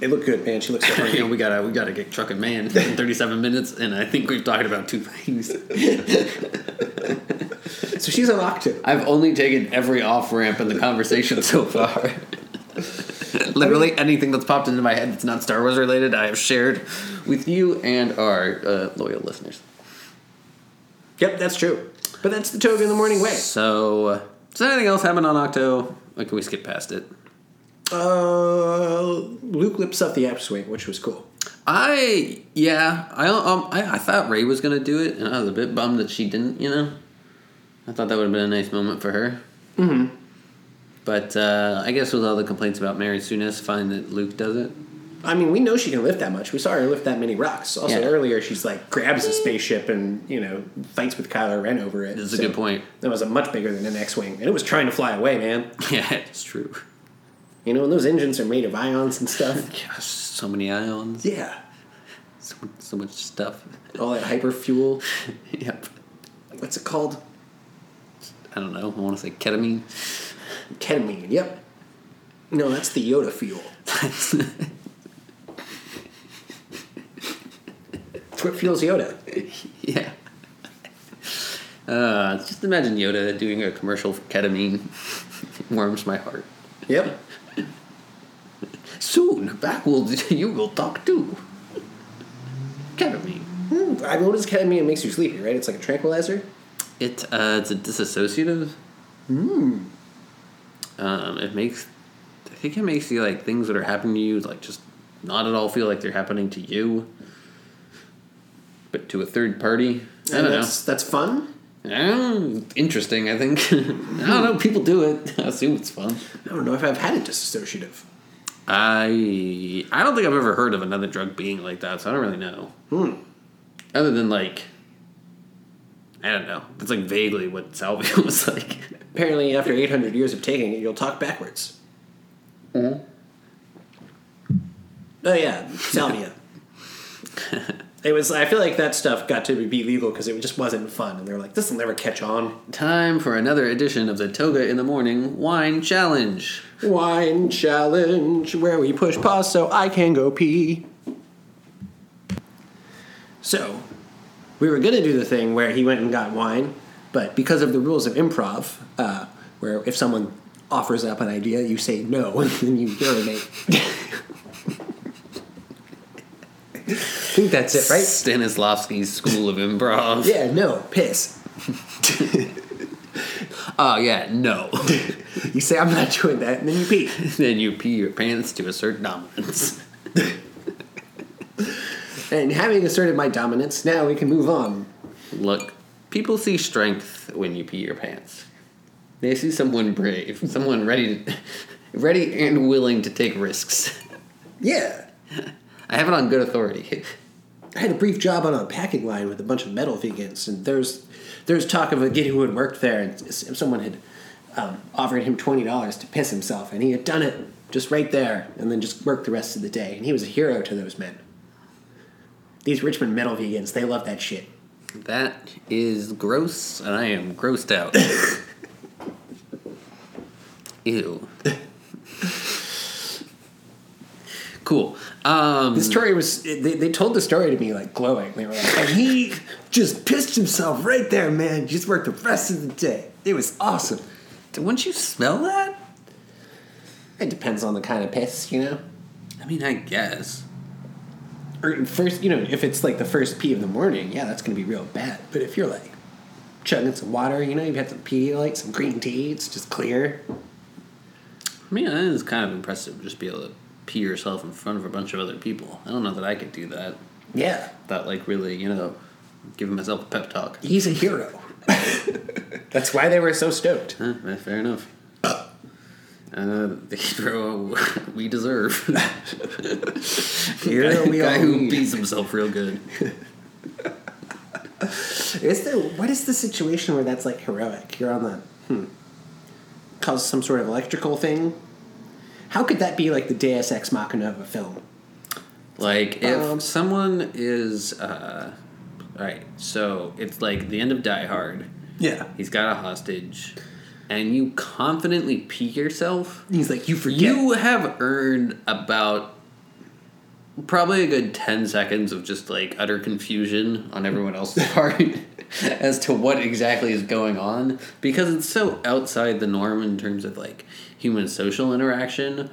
It look good, man. She looks (laughs) so you know, we gotta we gotta get trucking man (laughs) in 37 minutes, and I think we've talked about two things. (laughs) so she's on Ahch-To. I've only taken every off ramp in the conversation so far. Literally anything that's popped into my head that's not Star Wars related, I have shared with you and our uh, loyal listeners. Yep, that's true. But that's the Toga in the Morning way. So, does anything else happen on Ahch-To? Or can we skip past it? Uh, Luke lips up the X-wing, which was cool. I yeah, I um I, I thought Rey was gonna do it, and I was a bit bummed that she didn't. You know, I thought that would have been a nice moment for her. Mm-hmm. But uh, I guess with all the complaints about Mary Soonest, fine that Luke does it. I mean, we know she can lift that much. We saw her lift that many rocks. Also, Yeah. earlier she's like grabs a spaceship and you know fights with Kylo Ren over it. This is a good point. That was a much bigger than an X-wing, and it was trying to fly away, man. (laughs) Yeah, it's true. You know, and those engines are made of ions and stuff. (laughs) Gosh, so many ions, yeah, so, so much stuff. all that hyper fuel. (laughs) yep. What's it called? I don't know. I want to say ketamine. Ketamine. Yep. No, that's the Yoda fuel. That's what fuels Yoda. (laughs) yeah. Uh, just imagine Yoda doing a commercial for ketamine. (laughs) Warms my heart. Yep. Soon, back will (laughs) you will talk too. Ketamine. Hmm, I mean, what does ketamine? It makes you sleepy, right? It's like a tranquilizer. It uh, it's a disassociative. Hmm. Um, it makes. I think it makes you like things that are happening to you like just not at all feel like they're happening to you, to a third party. I don't that's, That's fun. know. Uh, interesting. I think. (laughs) I don't know. People do it. (laughs) I assume it's fun. I don't know if I've had a disassociative. I I don't think I've ever heard of another drug being like that, so I don't really know. Hmm. Other than like, I don't know. That's like vaguely what salvia (laughs) was like. Apparently, after 800 years of taking it, you'll talk backwards. Mm-hmm. Oh yeah, salvia. It was. I feel like that stuff got to be legal because it just wasn't fun, and they're like, "This will never catch on." Time for another edition of the Toga in the Morning Wine Challenge. Wine challenge where we push pause so I can go pee. So, we were gonna do the thing where he went and got wine, but because of the rules of improv, uh, where if someone offers up an idea, you say no (laughs) and then you urinate. (laughs) I think that's it, right? Stanislavski's School of Improv. Yeah, no, piss. Oh (laughs) yeah, no. (laughs) You say I'm not doing that, and then you pee. (laughs) then you pee your pants to assert dominance. And having asserted my dominance, now we can move on. Look, people see strength when you pee your pants. They see someone brave, someone ready, to, ready and willing to take risks. Yeah. I have it on good authority. (laughs) I had a brief job on a packing line with a bunch of metal vegans, and there's there's talk of a kid who had worked there, and someone had um, offered him twenty dollars to piss himself, and he had done it just right there, and then just worked the rest of the day, and he was a hero to those men. These Richmond metal vegans, they love that shit. That is gross, and I am grossed out. (laughs) Ew. cool. Um, The story was they, they told the story to me like glowing. They were like, and he just pissed himself right there, man. Just worked the rest of the day. It was awesome. wouldn't you smell that? It depends on the kind of piss, you know. I mean, I guess. or first, you know, if it's like the first pee of the morning, yeah, that's gonna be real bad. But if you're like chugging some water, you know, you've had some Pedialyte, some green tea, it's just clear. I mean, it is kind of impressive just be able to pee yourself in front of a bunch of other people. I don't know that I could do that. Yeah, That, like, really, you know, giving myself a pep talk. he's a hero. (laughs) that's why they were so stoked. Huh, fair enough. Uh, the hero (laughs) we deserve. (laughs) Hero we guy all who need. beats himself real good. Is there what is the situation where that's like heroic? You're on the hmm, cause some sort of electrical thing. How could that be like the Deus Ex Machina of a film? Like if Um, someone is uh right, so it's like the end of Die Hard. Yeah, He's got a hostage and you confidently pee yourself. he's like you forget. You have earned about probably a good 10 seconds of just like utter confusion on everyone else's (laughs) part as to what exactly is going on because it's so outside the norm in terms of like human social interaction.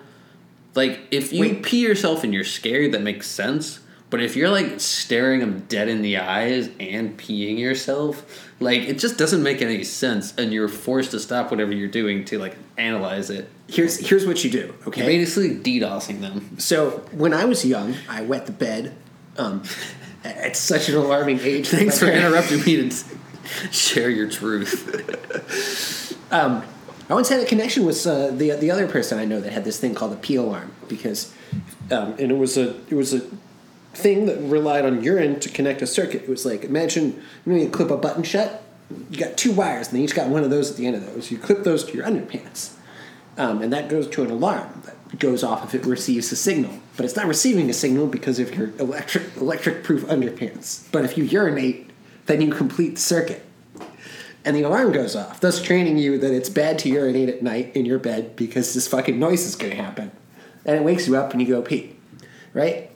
Like if you Wait. pee yourself and you're scared, that makes sense. But if you're like staring them dead in the eyes and peeing yourself, like it just doesn't make any sense, and you're forced to stop whatever you're doing to like analyze it. here's here's what you do. Okay, You're basically DDoSing them. So when I was young, I wet the bed um, at at such an alarming age. Thanks (laughs) for interrupting me to (laughs) share your truth. Um, I once had a connection with uh, the the other person I know that had this thing called a pee alarm because, um, and it was a it was a thing that relied on urine to connect a circuit. It was like imagine you know you clip a button shut. You got two wires, and they each got one of those at the end of those. You clip those to your underpants, um, and that goes to an alarm that goes off if it receives a signal. But it's not receiving a signal because of your electric electric proof underpants. But if you urinate, then you complete the circuit and the alarm goes off, thus training you that it's bad to urinate at night in your bed because this fucking noise is going to happen. And it wakes you up and you go pee. Right?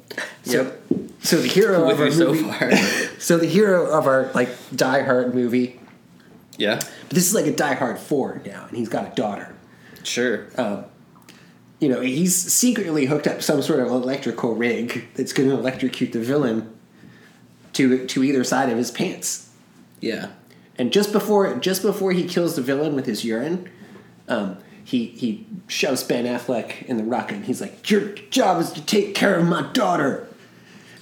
So, Yep. So the hero of our you so movie, far. (laughs) so the hero of our like Die Hard movie. Yeah, But this is like a Die Hard four now, and he's got a daughter. sure. Um, you know, he's secretly hooked up some sort of electrical rig that's going to electrocute the villain to to either side of his pants. yeah. And just before just before he kills the villain with his urine, um, he he shoves Ben Affleck in the rocket and he's like, Your job is to take care of my daughter.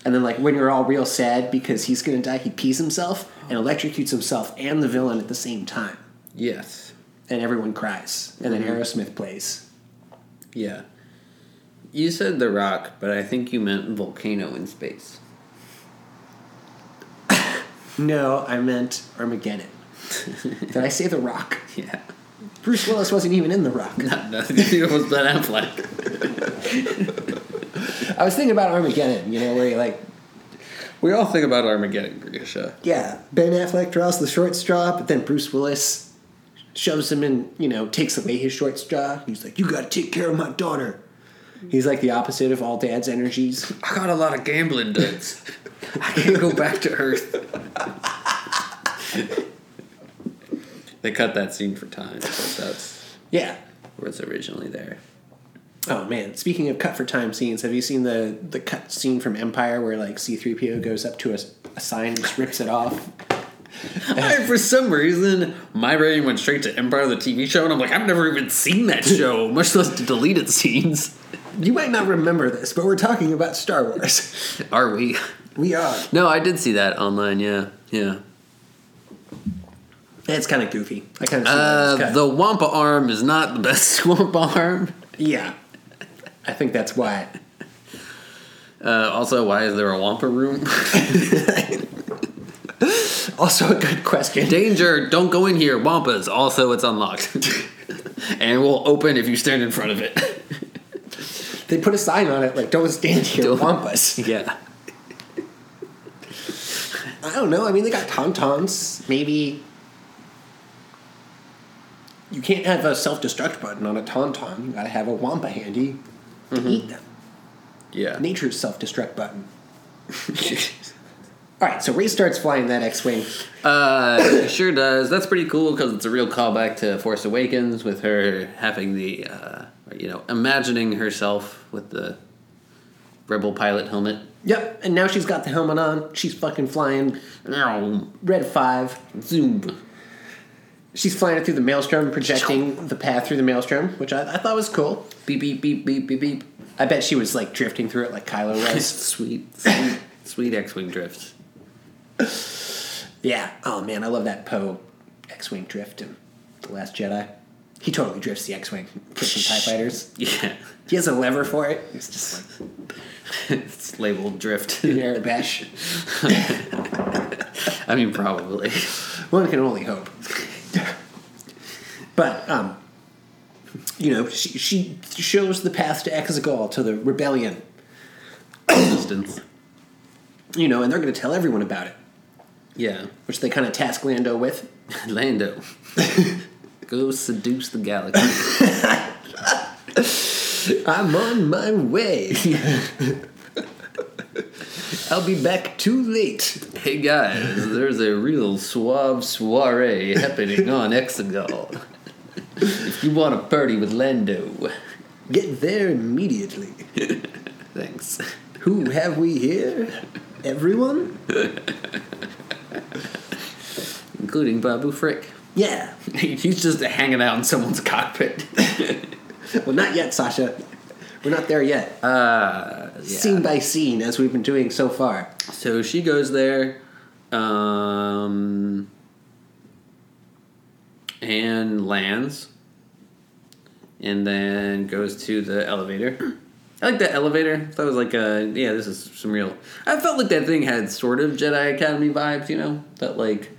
And then like when you're all real sad because he's gonna die, he pees himself and electrocutes himself and the villain at the same time. Yes. And everyone cries. And then Aerosmith plays. Yeah. You said The Rock, but I think you meant Volcano in Space. No, I meant Armageddon. (laughs) Did I say The Rock? Yeah. Bruce Willis wasn't even in The Rock. Not nothing to do Ben Affleck. I was thinking about Armageddon, you know, where he like We all think about Armageddon, Grisha. Yeah, Ben Affleck draws the short straw, but then Bruce Willis shoves him in, you know, takes away his short straw. He's like, You gotta take care of my daughter. He's like the opposite of all dad's energies. (laughs) I got a lot of gambling debts. (laughs) I can't go back to Earth. They cut that scene for time, that's Yeah. was originally there. Oh man! Speaking of cut for time scenes, have you seen the the cut scene from Empire where like C three PO goes up to a, a sign and just rips it off? (laughs) I, for some reason, my brain went straight to Empire, the TV show, and I'm like, I've never even seen that show, much less the deleted scenes. You might not remember this, but we're talking about Star Wars. (laughs) Are we? we are. No, I did see that online. Yeah, yeah. It's kind of goofy. I kind of Uh, the Wampa arm is not the best (laughs) Wampa arm. yeah. I think that's why. Uh, also, why is there a Wampa room? (laughs) Also, a good question. Danger! Don't go in here. Wampas. Also, it's unlocked, and will open if you stand in front of it. They put a sign on it like "Don't stand here, Don't- Wampas." (laughs) yeah. I don't know. I mean, they got tauntauns. Maybe you can't have a self destruct button on a tauntaun. You got to have a Wampa handy to eat them. Yeah. Nature's self destruct button. (laughs) All right, so Rey starts flying that X-wing. Uh, sure does. That's pretty cool because it's a real callback to Force Awakens with her having the, uh, you know, imagining herself with the rebel pilot helmet. Yep, and now she's got the helmet on. She's fucking flying Red Five. Zoom. She's flying it through the maelstrom, projecting the path through the maelstrom, which I, I thought was cool. Beep beep beep beep beep beep. I bet she was like drifting through it like Kylo (laughs) was. sweet, sweet, sweet X-wing drift. yeah. Oh man, I love that Poe X-wing drift in the Last Jedi. He totally drifts the X-wing, pushing Tie fighters. Yeah, He has a lever for it. It's just like (laughs) it's labeled drift. an Arabesh. (laughs) I mean, probably. One can only hope. but um, you know, she, she shows the path to Exegol to the rebellion. Distance. You know, and they're going to tell everyone about it, Yeah. which they kind of task Lando with. (laughs) Lando. Go seduce the galaxy. (laughs) I'm on my way. (laughs) I'll be back too late. Hey guys, there's a real suave soiree happening on Exegol. If you want to party with Lando, Get there immediately. (laughs) thanks. Who have we here? Everyone? Including Babu Frick. Yeah. (laughs) He's just hanging out in someone's cockpit. (laughs) Well, not yet, Sasha. We're not there yet. Uh, yeah. Scene by scene, as we've been doing so far. So she goes there, um, and lands, and then goes to the elevator. I like that elevator. That was like, uh, yeah, this is some real. I felt like that thing had sort of Jedi Academy vibes, you know, that like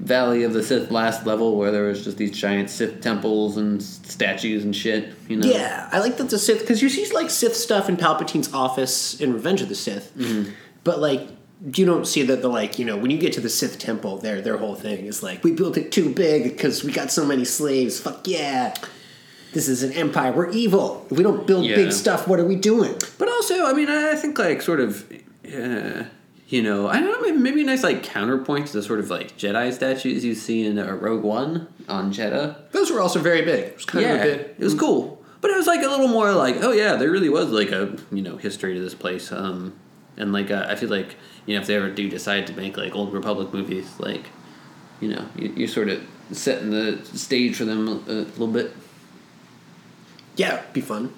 Valley of the Sith last level where there was just these giant Sith temples and statues and shit, you know. Yeah, I like that the Sith because you see like Sith stuff in Palpatine's office in Revenge of the Sith, but like you don't see that the like you know when you get to the Sith temple, their their whole thing is like we built it too big because we got so many slaves. Fuck yeah, this is an empire. We're evil. If we don't build Yeah. big stuff, what are we doing? But also, I mean, I think like sort of, uh, you know, I don't know, maybe, a nice like counterpoint to the sort of like Jedi statues you see in uh, Rogue One on Jedha. Those were also very big. It was kind yeah, of a bit. it was cool, but it was like a little more like, oh yeah, there really was like a you know history to this place, um, and like uh, I feel like you know if they ever do decide to make like old Republic movies, like you know you, you're sort of setting the stage for them a, a little bit. Yeah, it'd be fun.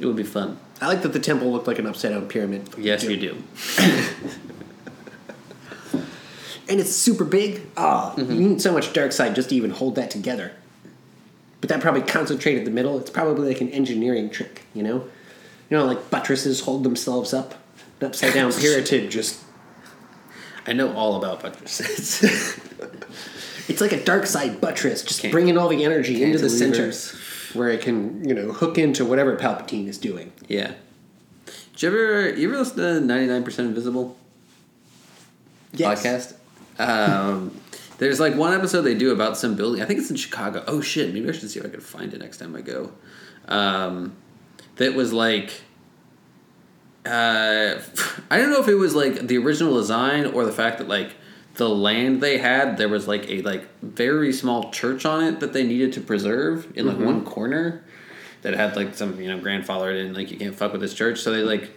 It would be fun. I like that the temple looked like an upside down pyramid. Yes, you do. (laughs) and it's super big. Ah, you need so much dark side just to even hold that together. But that probably concentrated the middle. It's probably like an engineering trick, you know. You know, like buttresses hold themselves up. An upside down (laughs) pyramid just. I know all about buttresses. (laughs) It's like a dark side buttress, just Can't- bringing all the energy into the center, where it can, you know, hook into whatever Palpatine is doing. Yeah. Did you ever you ever listen to ninety nine percent invisible Yes. podcast? Um, there's like one episode they do about some building. I think it's in Chicago. Oh shit! Maybe I should see if I can find it next time I go. Um, that was like. Uh, (laughs) I don't know if it was like the original design or the fact that like the land they had, there was like a like very small church on it that they needed to preserve in like one corner that had like some you know grandfathered in like you can't fuck with this church. So they like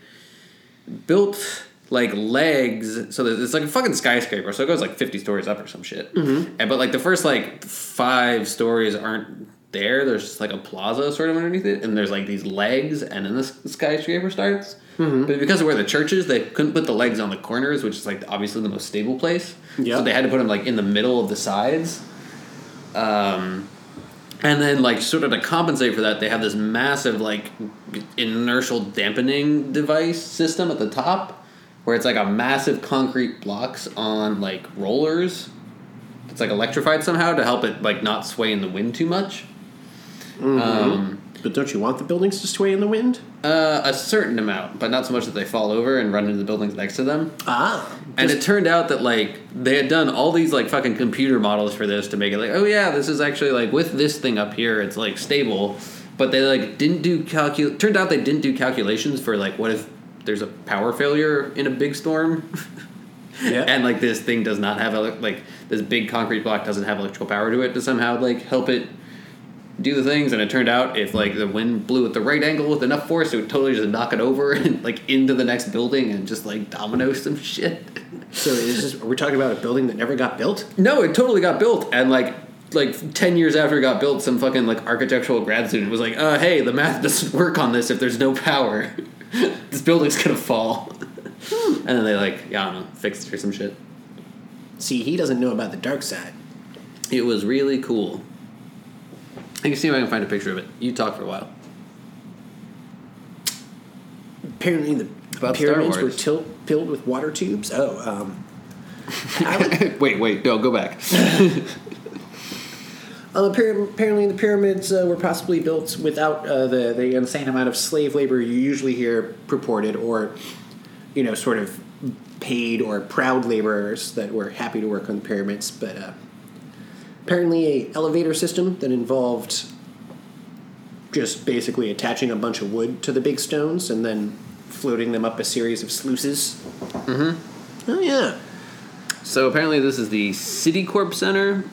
built like legs so it's like a fucking skyscraper so it goes like 50 stories up or some shit. And but like the first like five stories aren't there there's just like a plaza sort of underneath it and there's like these legs and then the skyscraper starts. But because of where the church is they couldn't put the legs on the corners which is like obviously the most stable place. Yeah. so they had to put them like in the middle of the sides. Um and then, like, sort of to compensate for that, they have this massive, like, inertial dampening device system at the top, where it's like a massive concrete blocks on like rollers. It's like electrified somehow to help it like not sway in the wind too much. Um, But don't you want the buildings to sway in the wind? uh, a certain amount, but not so much that they fall over and run into the buildings next to them. Ah. And it turned out that like they had done all these like fucking computer models for this to make it like, oh yeah, this is actually like with this thing up here, it's like stable. But they like didn't do calcul. Turned out they didn't do calculations for like what if there's a power failure in a big storm, (laughs) yeah. and like this thing does not have ele- like this big concrete block doesn't have electrical power to it to somehow like help it do the things. And it turned out if like the wind blew at the right angle with enough force, it would totally just knock it over (laughs) and like into the next building and just like domino some shit. so is this, are we talking about a building that never got built? No, it totally got built, and like like ten years after it got built, some fucking like architectural grad student was like, "Uh, hey, the math doesn't (laughs) work on this if there's no power. (laughs) this building's gonna fall." (laughs) and then they like, yeah, I don't know, fixed it or some shit. See, he doesn't know about the dark side. It was really cool. I can see if I can find a picture of it. You talk for a while. Apparently, the About Star pyramids were Wars. til- filled with water tubes. Oh, um, (laughs) I would- wait, wait, no, go back. Uh, apparently, the pyramids uh, were possibly built without uh, the, the insane amount of slave labor you usually hear purported, or, you know, sort of paid or proud laborers that were happy to work on the pyramids. But uh, apparently, a elevator system that involved just basically attaching a bunch of wood to the big stones and then floating them up a series of sluices. Mm-hmm. Oh yeah. so apparently, this is the Citicorp Center.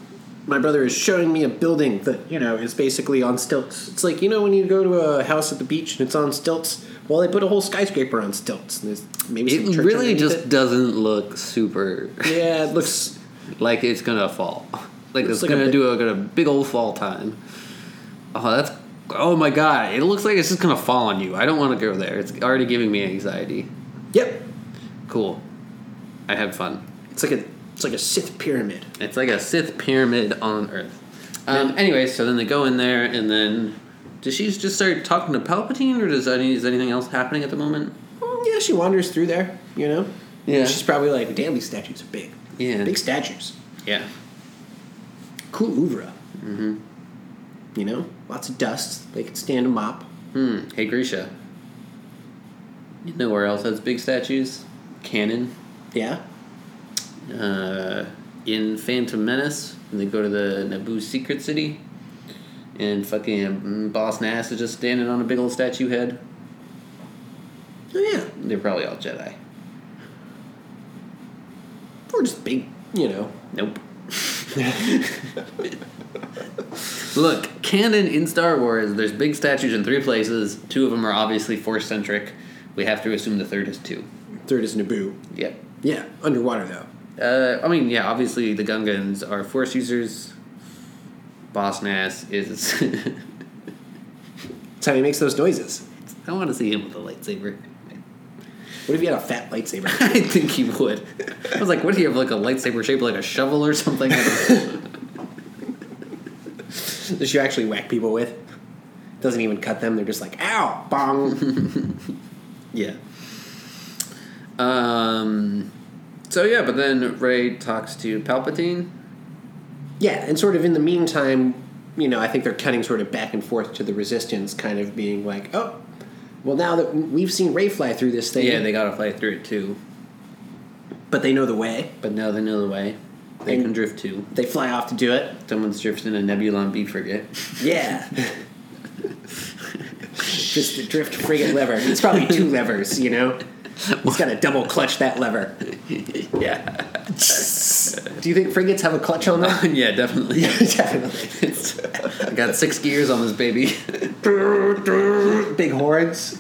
My brother is showing me a building that you know is basically on stilts. It's like you know when you go to a house at the beach and it's on stilts. Well, they put a whole skyscraper on stilts. And there's maybe It really just it. doesn't look super. yeah, it looks like it's gonna fall. (laughs) Like it's like gonna big- do a, a big old fall time. Oh, that's oh my god! It looks like it's just gonna fall on you. I don't want to go there. It's already giving me anxiety. yep. Cool. I had fun. It's like a it's like a Sith pyramid. It's like a Sith pyramid on Earth. Um, anyway, so then they go in there, and then does she just start talking to Palpatine, or does any is anything else happening at the moment? Yeah, she wanders through there. You know. Yeah. She's probably like, "Damn, these statues are big. Yeah. Big statues. Yeah. Cool oeuvre. Mm-hmm. You know, lots of dust. They could stand a mop. Hmm. Hey, Grisha. You know where else has big statues? Canon. Yeah. Uh, in Phantom Menace, and they go to the Naboo secret city, and fucking mm, Boss Nass is just standing on a big old statue head. Oh yeah. They're probably all Jedi. Or just big. You know. Nope. Look, canon in Star Wars, there's big statues in three places. Two of them are obviously Force centric. We have to assume the third is two. Third is Naboo. Yep. Yeah, underwater though. Uh, I mean, yeah, obviously the Gungans are Force users. Boss Nass is. That's how he makes those noises. I want to see him with a lightsaber. What if he had a fat lightsaber? (laughs) I think he would. I was like, what do you have, like a lightsaber shaped like a shovel or something? (laughs) that you actually whack people with? Doesn't even cut them. They're just like, ow, bong. (laughs) yeah. Um. So yeah, but then Rey talks to Palpatine. yeah, and sort of in the meantime, you know, I think they're cutting sort of back and forth to the resistance, kind of being like, oh, well, now that we've seen Rey fly through this thing, Yeah, they gotta fly through it too. but they know the way. But now they know the way. They And- can drift too. They fly off to do it. Someone's drifting a Nebulon B frigate. Yeah. (laughs) just the drift frigate lever. It's probably two levers, you know? He's got to double clutch that lever. (laughs) yeah. Do you think frigates have a clutch on them? (laughs) yeah, definitely. (laughs) Definitely. I got six gears on this baby. Big horns.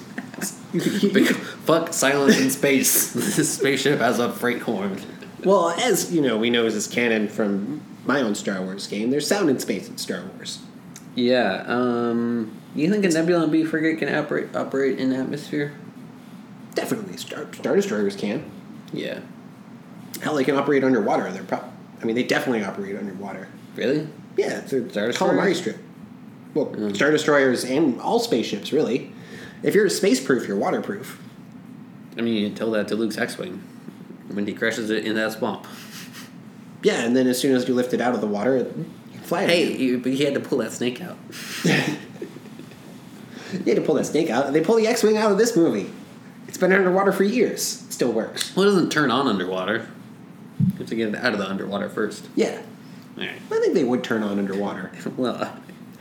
You could, you, Big, fuck silence in space. This spaceship has a freight horn. well, as you know, we know as this canon from my own Star Wars game. There's sound in space in Star Wars. Yeah. Um. You think a Nebulon B frigate can operate operate in atmosphere? Definitely, Star, Star Destroyers can. Yeah. Hell, they can operate underwater. They're pro- I mean, they definitely operate underwater. Really? Yeah, it's a Star calamari strip. Well, mm. Star Destroyers and all spaceships, really. If you're space-proof, you're waterproof. I mean, you tell that to Luke's X-wing when he crashes it in that swamp. Yeah, and then as soon as you lift it out of the water, it fly. Hey, you, but he had to pull that snake out. (laughs) You had to pull that snake out. They pull the X-wing out of this movie. Been underwater for years. It still works. Well, it doesn't turn on underwater. You have to get it out of the underwater first. Yeah, All right. I think they would turn on underwater, (laughs) Well, uh,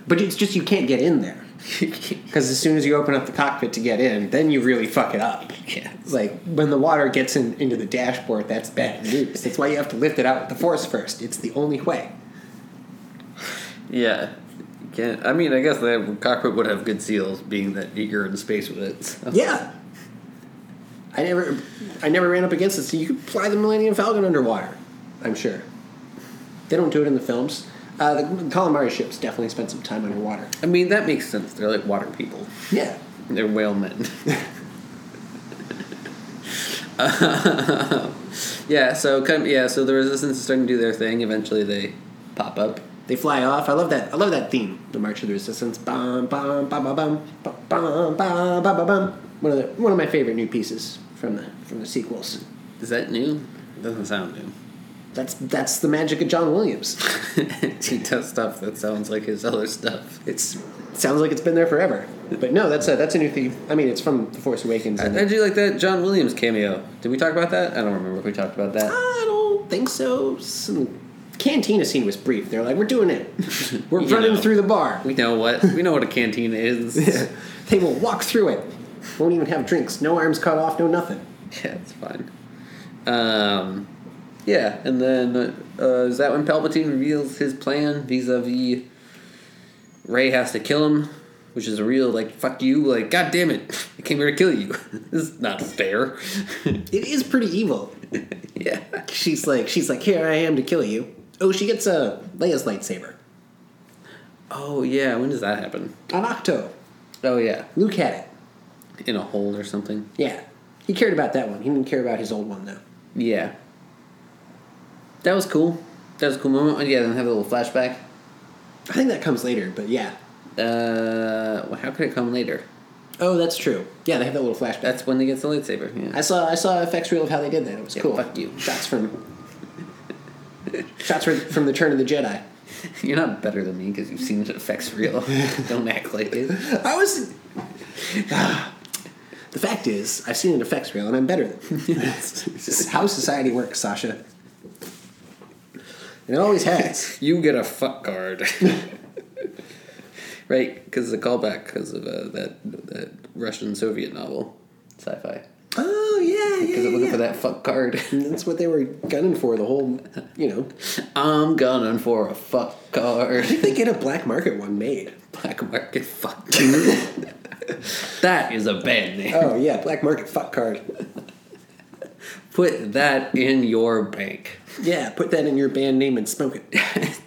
but it's just you can't get in there (laughs) because as soon as you open up the cockpit to get in, then you really fuck it up. (laughs) yeah. It's like when the water gets in, into the dashboard, that's bad news. That's why you have to lift it out with the force first. It's the only way. Yeah. You can't. I mean, I guess the cockpit would have good seals, being that you're in space with it. So. Yeah. I never, I never ran up against it. So you could fly the Millennium Falcon underwater. I'm sure. They don't do it in the films. Uh, the calamari ships definitely spent some time underwater. I mean, that makes sense. They're like water people. Yeah. They're whale men. (laughs) (laughs) yeah. So kind of, yeah. So the resistance is starting to do their thing. Eventually, they pop up. They fly off. I love that. I love that theme. The March of the Resistance. Bum bum bum bum bum bum bum bum bum bum. One of the one of my favorite new pieces from the from the sequels. Is that new? doesn't sound new. That's that's the magic of John Williams. (laughs) he does stuff that sounds like his other stuff. It's it sounds like it's been there forever. But no, that's a that's a new theme. I mean, it's from The Force Awakens. I, and- I do like that John Williams cameo. Did we talk about that? I don't remember if we talked about that. I don't think so. Some cantina scene was brief. They're like, we're doing it. (laughs) We're running know. through the bar. We know what we know what a canteen is. (laughs) they will walk through it. Won't even have drinks. No arms cut off. No nothing. (laughs) Yeah, it's fine. Um, yeah, and then uh, is that when Palpatine reveals his plan vis-a-vis Rey has to kill him, which is a real like fuck you, like god damn it, (laughs) I came here to kill you. (laughs) this is not fair. It is pretty evil. yeah, She's like, she's like, here I am to kill you. Oh, she gets a Leia's lightsaber Oh yeah, when does that happen? on Ahch-To. Oh yeah, Luke had it. In a hole or something. Yeah, he cared about that one. He didn't care about his old one though. Yeah, that was cool. That was a cool moment. Yeah, then have a little flashback. I think that comes later, but yeah. Uh, well, how could it come later? Oh, that's true. Yeah, they have that little flashback. That's when they get the lightsaber. Yeah. I saw I saw effects reel of how they did that. It was Yeah, cool. fuck you. Shots from (laughs) shots from, from the Turn of the Jedi. You're not better than me because you've seen the effects reel. (laughs) Don't act like it. I was. The fact is, I've seen an effects reel, and I'm better than. (laughs) This is how society works, Sasha. And it always has. (laughs) You get a fuck card. (laughs) right, because the callback because of uh, that that Russian Soviet novel, sci-fi. Oh yeah, Because yeah, I'm looking yeah. for that fuck card. And that's what they were gunning for. The whole, you know. I'm gunning for a fuck card. I think they get a black market one made. Black market fuck. (laughs) that is a bad name. Oh yeah, black market fuck card. (laughs) Put that in your bank. Yeah, put that in your band name and smoke it.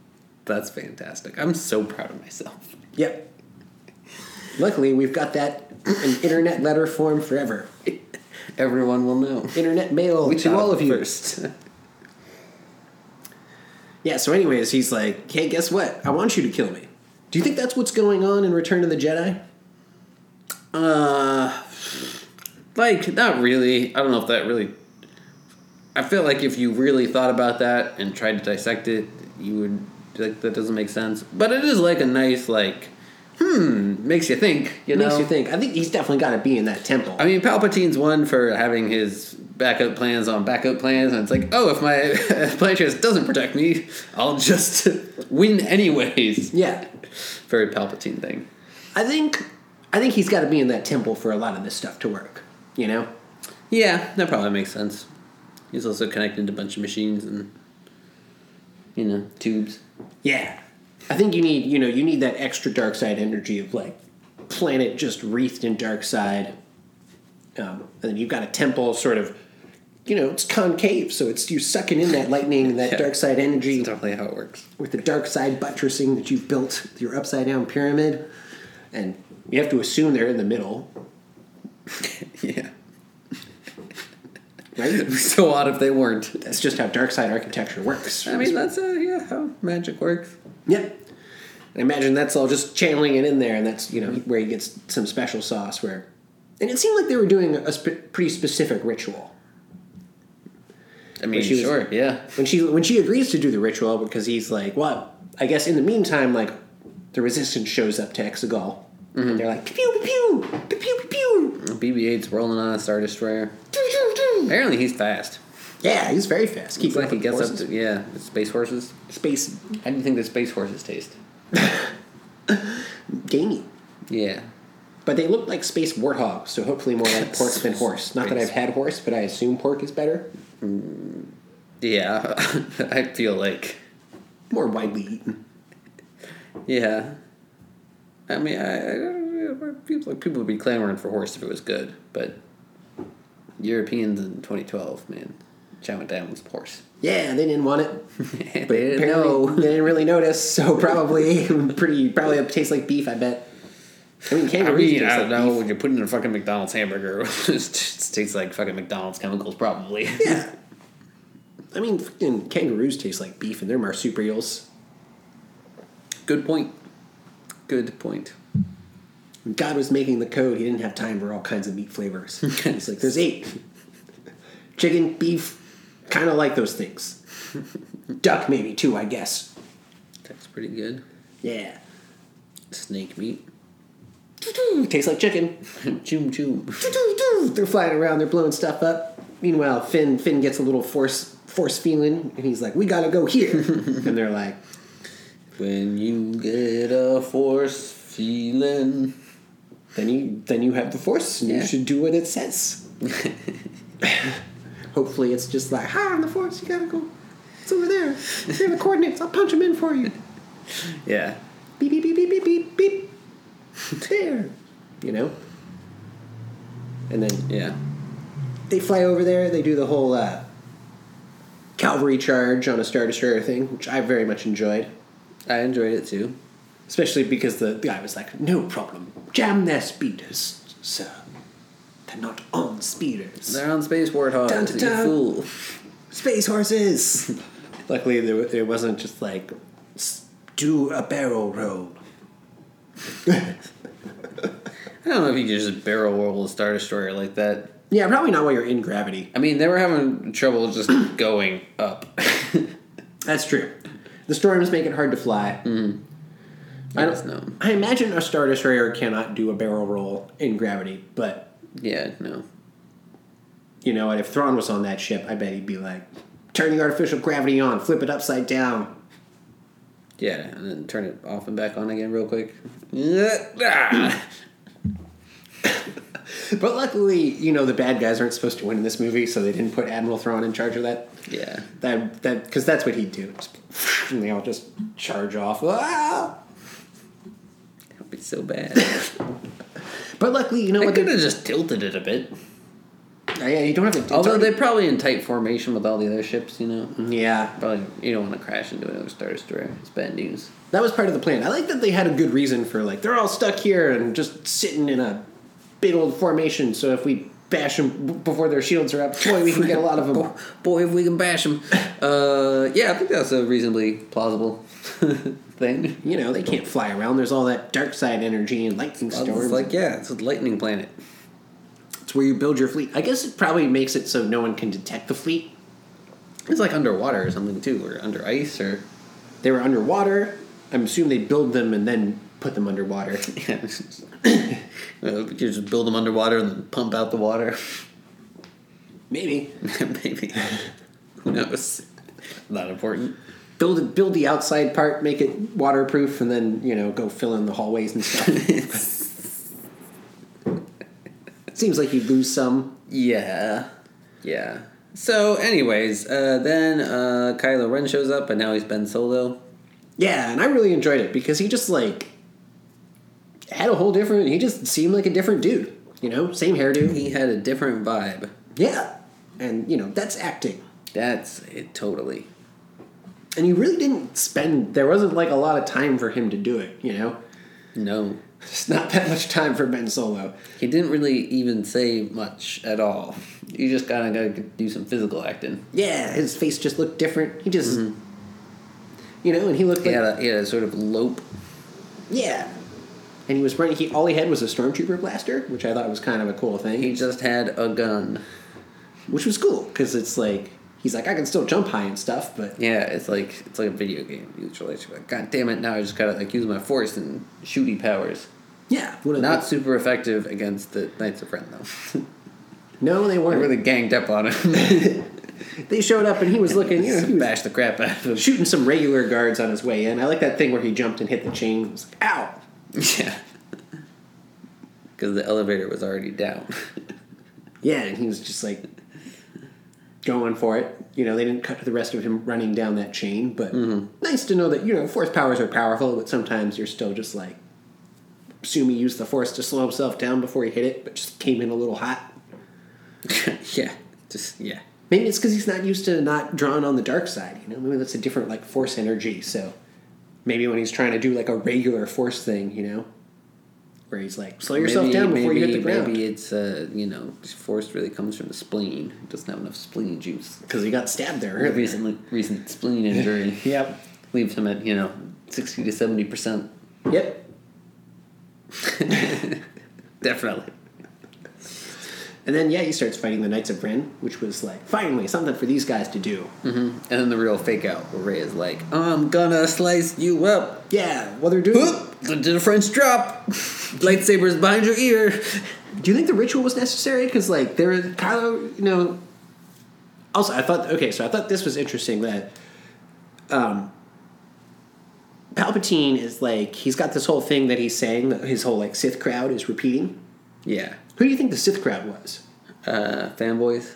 (laughs) That's fantastic. I'm so proud of myself. Yep. Luckily, we've got that in internet letter form forever. Everyone will know. Internet mail We to all of of you. first. Yeah, so anyways, he's like, hey, guess what? I want you to kill me. Do you think that's what's going on in Return of the Jedi? Uh, like not really. I don't know if that really. I feel like if you really thought about that and tried to dissect it, you would like that doesn't make sense. But it is like a nice like, hmm, makes you think. You know, makes you think. I think he's definitely got to be in that temple. I mean, Palpatine's one for having his backup plans on backup plans, and it's like, oh, if my (laughs) plan just doesn't protect me, I'll just (laughs) win anyways. yeah, Very Palpatine thing. I think I think he's got to be in that temple for a lot of this stuff to work. You know, Yeah, that probably makes sense. He's also connected to a bunch of machines and you know tubes. Yeah. I think you need, you know, you need that extra dark side energy of like planet just wreathed in dark side. Um, and then you've got a temple sort of, you know, it's concave, so it's you sucking in that lightning and (laughs) that Yeah. dark side energy That's definitely how it works. with the dark side buttressing that you've built your upside down pyramid. And you have to assume they're in the middle, (laughs) yeah. right? so odd if they weren't. That's just how dark side architecture works. I mean, that's uh, yeah how magic works. Yeah. I imagine that's all just channeling it in there, and that's you know where he gets some special sauce. Where, and it seemed like they were doing a sp- pretty specific ritual. I mean, she was- sure, yeah. When she when she agrees to do the ritual because he's like, well, I guess in the meantime, like the resistance shows up to Exegol. Mm-hmm. And they're like pew pew pew pew pew pew BB-8's rolling on a star destroyer. Apparently, he's fast. Yeah, he's very fast. Keep like he gets up to yeah. Space horses. space How do you think the space horses taste? (laughs) gamey. Yeah. But they look like space warthogs, so hopefully more like (laughs) pork than horse. Not that I've had horse, but I assume pork is better. Yeah, (laughs) I feel like More widely eaten. yeah. I mean, I, I people people would be clamoring for horse if it was good, but Europeans in 2012, man, chowing down with horse. Yeah, they didn't want it. (laughs) they didn't know. they didn't really notice, so probably (laughs) pretty probably it tastes like beef, I bet. I mean I mean, I don't know. beef. When you put it in a fucking McDonald's hamburger, (laughs) it just tastes like fucking McDonald's chemicals, probably. Yeah. I mean fucking kangaroos taste like beef and they're marsupials. Good point. Good point. When God was making the code, he didn't have time for all kinds of meat flavors. (laughs) He's like, there's eight. Chicken, beef, kinda like those things. Duck maybe too, I guess. That's pretty good. Yeah. Snake meat. Tastes like chicken. (laughs) choom choom. They're flying around, they're blowing stuff up. Meanwhile, Finn Finn gets a little force force feeling, and he's like, "We gotta go here," (laughs) and they're like, When you get a force feeling. "Then you then you have the force, and Yeah. you should do what it says." (laughs) Hopefully, it's just like, "Hi, I'm the force. You gotta go. It's over there. Here are the coordinates. I'll punch them in for you." (laughs) Yeah. Beep beep beep beep beep beep beep. There, you know. And then Yeah. they fly over there. They do the whole uh, cavalry charge on a star destroyer thing, which I very much enjoyed. I enjoyed it too. Especially because the guy was like, "No problem, jam their speeders, sir. They're not on speeders. They're on Space Warthog. Dun, dun, You fool. Space horses." (laughs) Luckily, there, it wasn't just like do a barrel roll. (laughs) I don't know if you could just barrel roll a Star Destroyer like that. Yeah, probably not while you're in gravity. I mean, they were having trouble just (coughs) going up. That's true. The storms make it hard to fly. Mm-hmm. I Yes, don't no. I imagine a star destroyer cannot do a barrel roll in gravity, but Yeah, no. you know, and if Thrawn was on that ship, I bet he'd be like, "Turn the artificial gravity on, flip it upside down." Yeah, and then turn it off and back on again real quick. (laughs) Ah! (laughs) But luckily, you know, the bad guys aren't supposed to win in this movie, so they didn't put Admiral Thrawn in charge of that. yeah. That that because that's what he'd do, Just- (laughs) and they all just charge off. Ah! That would be so bad. (laughs) But luckily, you know They could have just tilted it a bit. Yeah, you don't have to. Although already- they're probably in tight formation with all the other ships, you know. yeah, Probably you don't want to crash into another Star Destroyer. It's bad news. That was part of the plan. I like that they had a good reason for like they're all stuck here and just sitting in a big old formation. So if we bash them before their shields are up, boy, we can get a lot of them. Boy, (laughs) boy, if we can bash them. Uh, yeah, I think that's a reasonably plausible (laughs) thing. You know, they can't fly around. There's all that dark side energy and lightning storms. It's like yeah, it's a lightning planet. it's where you build your fleet. I guess it probably makes it so no one can detect the fleet. It's like underwater or something too, or under ice, or They were underwater. I'm assuming they build them and then put them underwater. (laughs) (coughs) Uh, you just build them underwater and then pump out the water. (laughs) Maybe (laughs) Maybe. Who knows? Not important. build it, build the outside part, make it waterproof, and then you know go fill in the hallways and stuff. (laughs) Seems like you lose some. Yeah, yeah. So, anyways, uh, then uh, Kylo Ren shows up, and now he's Ben Solo. Yeah, and I really enjoyed it because he just like had a whole different. He just seemed like a different dude. You know, same hairdo. He had a different vibe. Yeah, and you know that's acting. That's it, totally. And he really didn't spend. There wasn't like a lot of time for him to do it. You know, No, it's not that much time for Ben Solo. he didn't really even say much at all. You just kind of got to do some physical acting. Yeah, his face just looked different. He just, mm-hmm. you know, and he looked He like had a, he had a sort of lope. yeah. And he was running. He all he had was a stormtrooper blaster, which I thought was kind of a cool thing. He just had a gun. which was cool because it's like he's like I can still jump high and stuff, but Yeah, it's like it's like a video game. Usually, like, God damn it! Now I just gotta like use my force and shooty powers. yeah, Not super effective against the Knights of Ren though. (laughs) no, they weren't. They really ganged up on him. (laughs) They showed up and he was looking, you know, he was Bash the crap out of him. shooting some regular guards on his way in. I like that thing where he jumped and hit the chain. It was like, ow. Yeah. (laughs) Because the elevator was already down. (laughs) Yeah, and he was just like going for it. You know, they didn't cut to the rest of him running down that chain, but mm-hmm. nice to know that you know force powers are powerful, but sometimes you're still just like. Assume he used the force to slow himself down before he hit it, but just came in a little hot. (laughs) yeah. Just yeah. Maybe it's because he's not used to not drawing on the dark side. You know, maybe that's a different like force energy. So maybe when he's trying to do like a regular force thing, you know, where he's like slow yourself maybe, down before maybe, you hit the ground Maybe it's uh, you know, force really comes from the spleen. It doesn't have enough spleen juice. because he got stabbed there. Earlier. recent recent spleen injury (laughs) Yep. leaves him at you know sixty to seventy percent. Yep. (laughs) (laughs) Definitely. And then yeah, he starts fighting the Knights of Ren, which was like finally something for these guys to do. And then the real fake out where Rey is like, I'm gonna slice you up. Yeah, what they're doing. Whoop! Did a French drop. (laughs) Lightsabers behind your ear. Do you think the ritual was necessary? Because like there, Kylo, you know. Also, I thought okay, so I thought this was interesting that, um, Palpatine is like he's got this whole thing that he's saying that his whole like Sith crowd is repeating. Yeah. Who do you think the Sith crowd was? Uh, fanboys.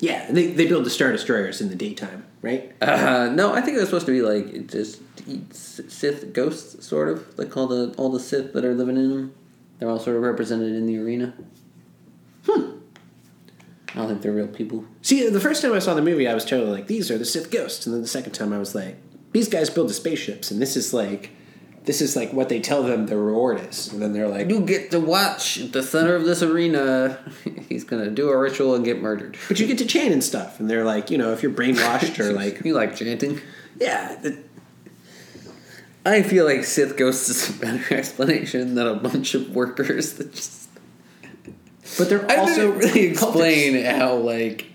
Yeah, they they build the Star Destroyers in the daytime, right? Uh, no, I think it was supposed to be like just Sith ghosts, sort of like all the all the Sith that are living in them. They're all sort of represented in the arena. Hmm. I don't think they're real people. See, the first time I saw the movie, I was totally like, these are the Sith ghosts, and then the second time I was like, these guys build the spaceships, and this is like, this is like what they tell them the reward is, and then they're like, You get to watch at the center of this arena. (laughs) He's gonna do a ritual and get murdered. but you get to chant and stuff, and they're like, you know, if you're brainwashed or (laughs) like, you like chanting. yeah, the, I feel like Sith ghosts is a better (laughs) explanation than a bunch of workers that just. but they're I also didn't really cultists. explain how like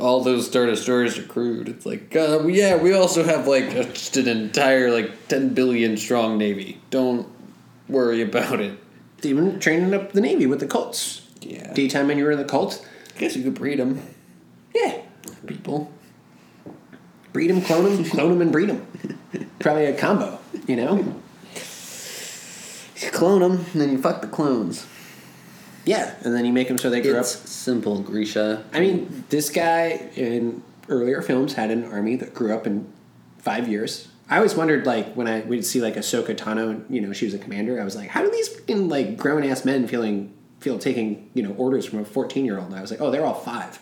all those Star Destroyers are crude. It's like, uh, yeah, we also have like just an entire like ten billion strong navy. Don't worry about it. They've training up the Navy with the cults. Yeah, Daytime when you were in the cult, I guess you could breed them, yeah, people. breed them, clone them, clone them, and breed them. (laughs) Probably a combo, you know. You clone them, and then you fuck the clones. Yeah, and then you make them so they grow It's up. simple, Grisha. I mean, this guy in earlier films had an army that grew up in five years. I always wondered, like, when I would see like Ahsoka Tano, you know, she was a commander. I was like, how do these fucking like grown ass men feeling feel taking you know orders from a fourteen year old? And I was like, oh, they're all five.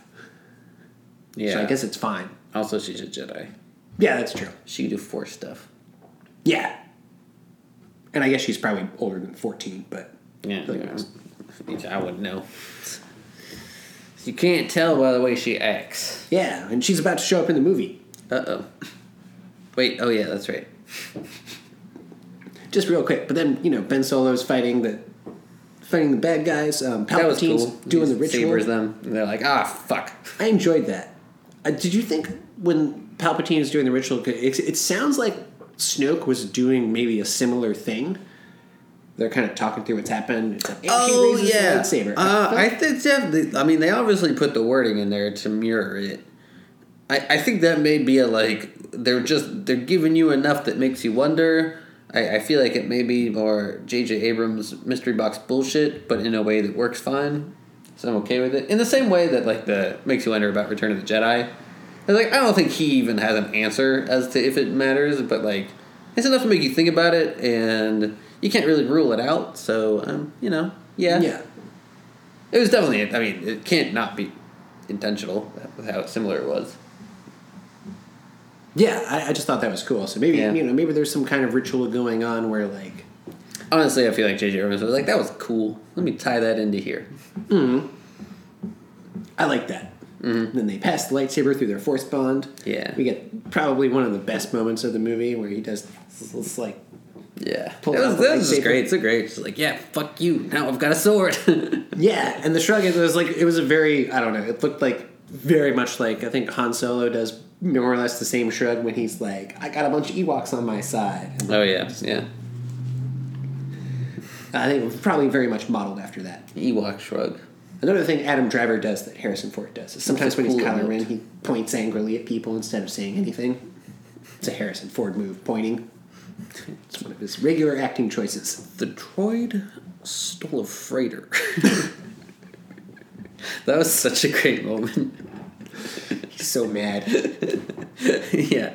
Yeah, So I guess it's fine. also she's a Jedi. Yeah, that's true. She can do force stuff. Yeah. And I guess she's probably older than fourteen, but Yeah, Like- I wouldn't know. You can't tell by the way she acts. yeah, and she's about to show up in the movie. Uh oh. Wait. Oh yeah, that's right. Just real quick, but then you know Ben Solo's fighting the fighting the bad guys. Um, Palpatine's cool. doing He the ritual. Sabers them. And they're like, ah, fuck. I enjoyed that. Uh, did you think when Palpatine is doing the ritual, it, it sounds like Snoke was doing maybe a similar thing? They're kind of talking through what's happened. It's like, Oh yeah. lightsaber. Uh, (laughs) I think definitely. I mean, they obviously put the wording in there to mirror it. I, I think that may be a like they're just they're giving you enough that makes you wonder. I, I feel like it may be more J.J. Abrams mystery box bullshit, but in a way that works fine. So I'm okay with it. In the same way that like the makes you wonder about Return of the Jedi. And, like I don't think he even has an answer as to if it matters, but like it's enough to make you think about it, and you can't really rule it out. So um, you know, yeah, Yeah. it was definitely. I mean, it can't not be intentional with how similar it was. Yeah, I, I just thought that was cool. So maybe Yeah. you know maybe there's some kind of ritual going on where like Honestly, I feel like J.J. Abrams was like, "That was cool. Let me tie that into here." Hmm. I like that. Hmm. Then they pass the lightsaber through their force bond. Yeah. we get probably one of the best moments of the movie where he does this, this, like Yeah, Pull that was, the that was just lightsaber. great. It's a great. She's like, "Yeah, fuck you. Now I've got a sword." (laughs) yeah, and the shrug it was like it was a very I don't know. It looked like very much like I think Han Solo does more or less the same shrug when he's like I got a bunch of Ewoks on my side. And oh yeah, yeah. I think it was probably very much modeled after that. Ewok shrug. Another thing Adam Driver does that Harrison Ford does is sometimes when he's Kylo. Ren, he points angrily at people instead of saying anything. It's a Harrison Ford move, pointing. It's one of his regular acting choices. The droid stole a freighter. (laughs) that was such a great moment. He's so mad. (laughs) yeah,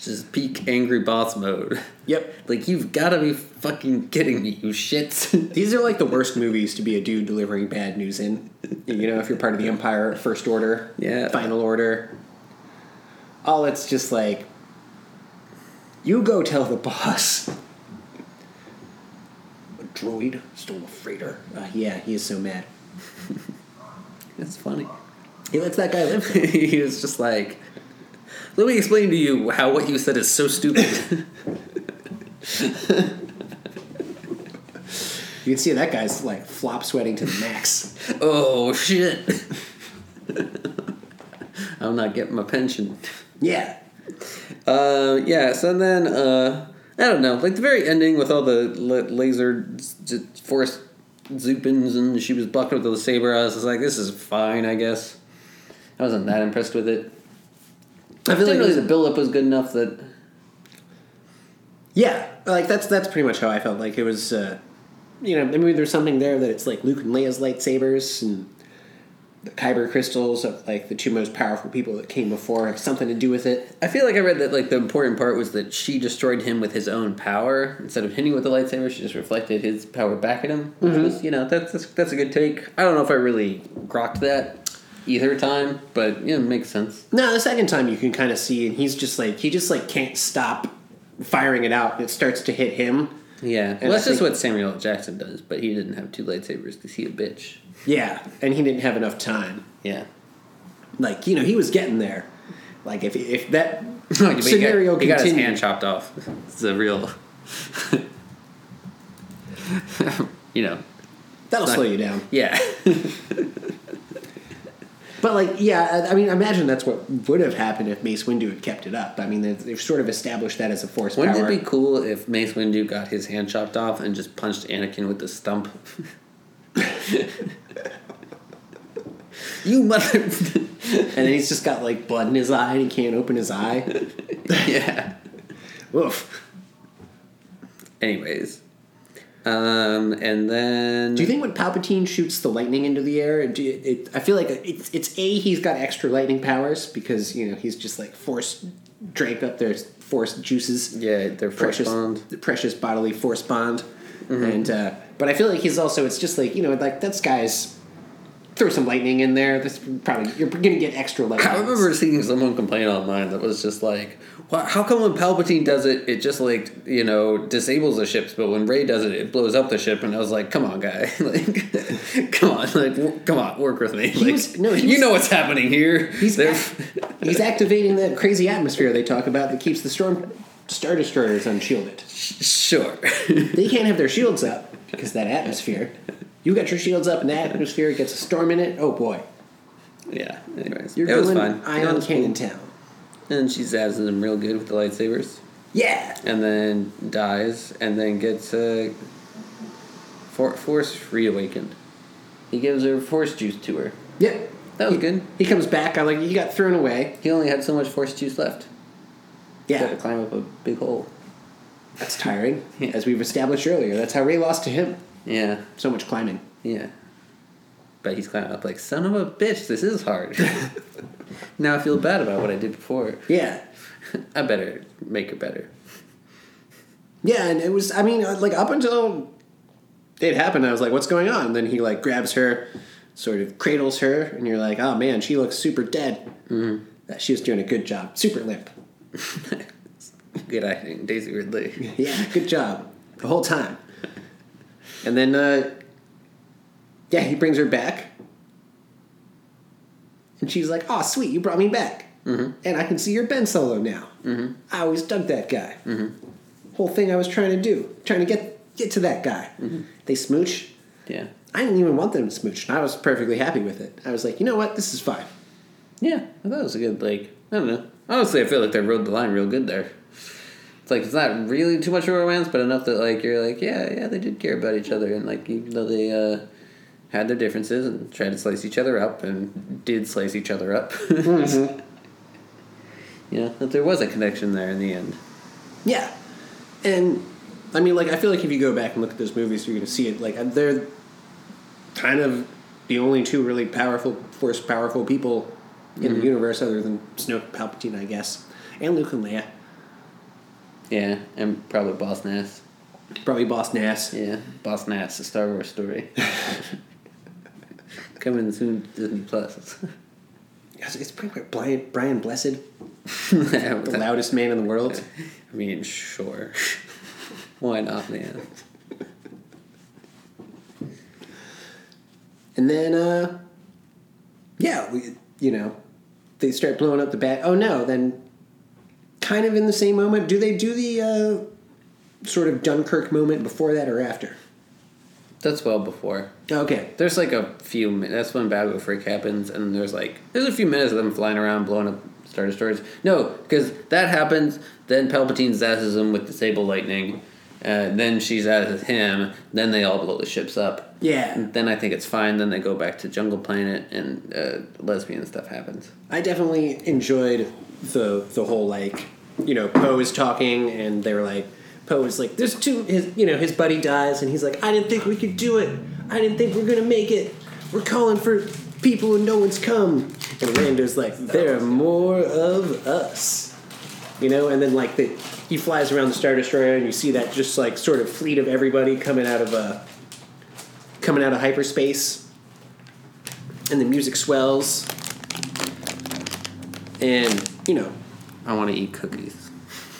just peak angry boss mode. Yep. Like you've got to be fucking kidding me, you shits. (laughs) These are like the worst movies to be a dude delivering bad news in. You know, if you're part of the Empire, First Order, Yeah. Final Order. All it's just like, you go tell the boss. A droid stole a freighter. Uh, yeah, he is so mad. It's funny. He lets that guy live. (laughs) he was just like, "Let me explain to you how what you said is so stupid." (laughs) You can see that guy's like flop sweating to the max. oh shit! (laughs) I'm not getting my pension. Yeah. Uh, yeah. So then, uh, I don't know. Like the very ending with all the la- laser z- force zoopins, and she was bucking with the saber. I was like, "This is fine, I guess." I wasn't that impressed with it. I feel like it the build up was good enough that Yeah, like that's that's pretty much how I felt. Like it was, uh, you know, maybe there's something there that it's like Luke and Leia's lightsabers and the kyber crystals of like the two most powerful people that came before have something to do with it. I feel like I read that like the important part was that she destroyed him with his own power instead of hitting with the lightsaber. She just reflected his power back at him, which mm-hmm. was you know that's, that's that's a good take. I don't know if I really grokked that either time, but yeah, it makes sense. No, the second time you can kind of see, and he's just like he just like can't stop firing it out. and It starts to hit him. Yeah, And well, that's just what Samuel L. Jackson does, but he didn't have two lightsabers because he a bitch. Yeah, and he didn't have enough time. Yeah, Like you know, he was getting there. Like if if that (laughs) he scenario got, he got his hand chopped off. It's a real, (laughs) you know, that'll not- slow you down. yeah. (laughs) But like, yeah, I I mean, imagine that's what would have happened if Mace Windu had kept it up. I mean, they've, they've sort of established that as a force Wouldn't power. it be cool if Mace Windu got his hand chopped off and just punched Anakin with the stump? you mother. and then he's just got like blood in his eye and he can't open his eye. (laughs) yeah. Oof. Anyways, um, and then Do you think when Palpatine shoots the lightning into the air, it, I feel like it's it's a he's got extra lightning powers because you know he's just like force drank up their force juices. Yeah, their precious. Mm-hmm. the precious bodily force bond, and uh, but I feel like he's also it's just like you know like that's guys throw some lightning in there. This probably you're gonna get extra lightning. I remember seeing someone complain online that was just like, "Well, how come when Palpatine does it, it just like you know disables the ships, but when Rey does it, it blows up the ship?" And I was like, "Come on, guy, (laughs) like, (laughs) come on, like, w- come on, work with me. Like, was- no, you know what's happening here. He's act- he's activating that crazy atmosphere they talk about that keeps the storm star destroyers unshielded. sure. (laughs) They can't have their shields up because that atmosphere. You got your shields up, and the atmosphere gets a storm in it. Oh boy, yeah. Anyways, you're it was doing fine. Yeah, Ion was Cannon cool. Town. And she zazzes them real good with the lightsabers, Yeah, and then dies, and then gets uh, for- force reawakened. He gives her force juice to her. yep. That was He- good. He comes back. I like he got thrown away. He only had so much force juice left. He had Yeah, to climb up a big hole. That's tiring, as we've established earlier. That's how Rey lost to him. Yeah, So much climbing. yeah. But he's climbing up like, son of a bitch, this is hard. (laughs) now I feel bad about what I did before. Yeah. (laughs) I better make it better. Yeah, and it was, I mean, uh, like up until it happened, I was like, what's going on? And then he like grabs her, sort of cradles her, and you're like, oh man, she looks super dead. Mm-hmm. She was doing a good job. Super limp. (laughs) Good acting, Daisy Ridley. (laughs) Yeah, good job. The whole time. And then, uh, yeah, he brings her back. And she's like, oh, sweet, you brought me back. Mm-hmm. And I can see your Ben Solo now. Mm-hmm. I always dug that guy. Mm-hmm. Whole thing I was trying to do, trying to get get to that guy. They smooch. Yeah. I didn't even want them to smooch, and I was perfectly happy with it. I was like, you know what, this is fine. Yeah, I thought it was a good, like, I don't know. Honestly, I feel like they rode the line real good there. It's like, it's not really too much of a romance, but enough that, like, you're like, yeah, yeah, they did care about each other. And, like, even though they uh, had their differences and tried to slice each other up and did slice each other up, (laughs) you know, that there was a connection there in the end. Yeah, and I mean, like, I feel like if you go back and look at those movies, you're going to see it. Like, they're kind of the only two really powerful, force powerful people in the universe, other than Snoke, Palpatine, I guess, and Luke and Leia. Yeah, and probably Boss Nass. Probably Boss Nass. Yeah, Boss Nass, a Star Wars story. (laughs) (laughs) Coming soon to Disney Plus. Yes, It's pretty much Brian, Brian Blessed, (laughs) the loudest man in the world. I mean, sure. Why not, man? And then, uh, yeah, we, you know, they start blowing up the bat. Oh no! Then, kind of in the same moment, do they do the uh, sort of Dunkirk moment before that or after? That's well before. Okay. There's like a few. min- That's when Bad Boy Freak happens, and there's like there's a few minutes of them flying around, blowing up Star Destroyers. No, because that happens. Then Palpatine zazzes him with the Sable Lightning. Uh, then she zazzes him. Then they all blow the ships up. Yeah. And then I think it's fine. Then they go back to Jungle Planet, and uh, lesbian stuff happens. I definitely enjoyed the the whole like you know Poe is talking and they're like Poe is like there's two his you know his buddy dies and he's like I didn't think we could do it I didn't think we're gonna make it we're calling for people and no one's come and Lando's like there are more of us you know and then like the he flies around the Star Destroyer and you see that just like sort of fleet of everybody coming out of uh coming out of hyperspace. And the music swells. And you know. I want to eat cookies.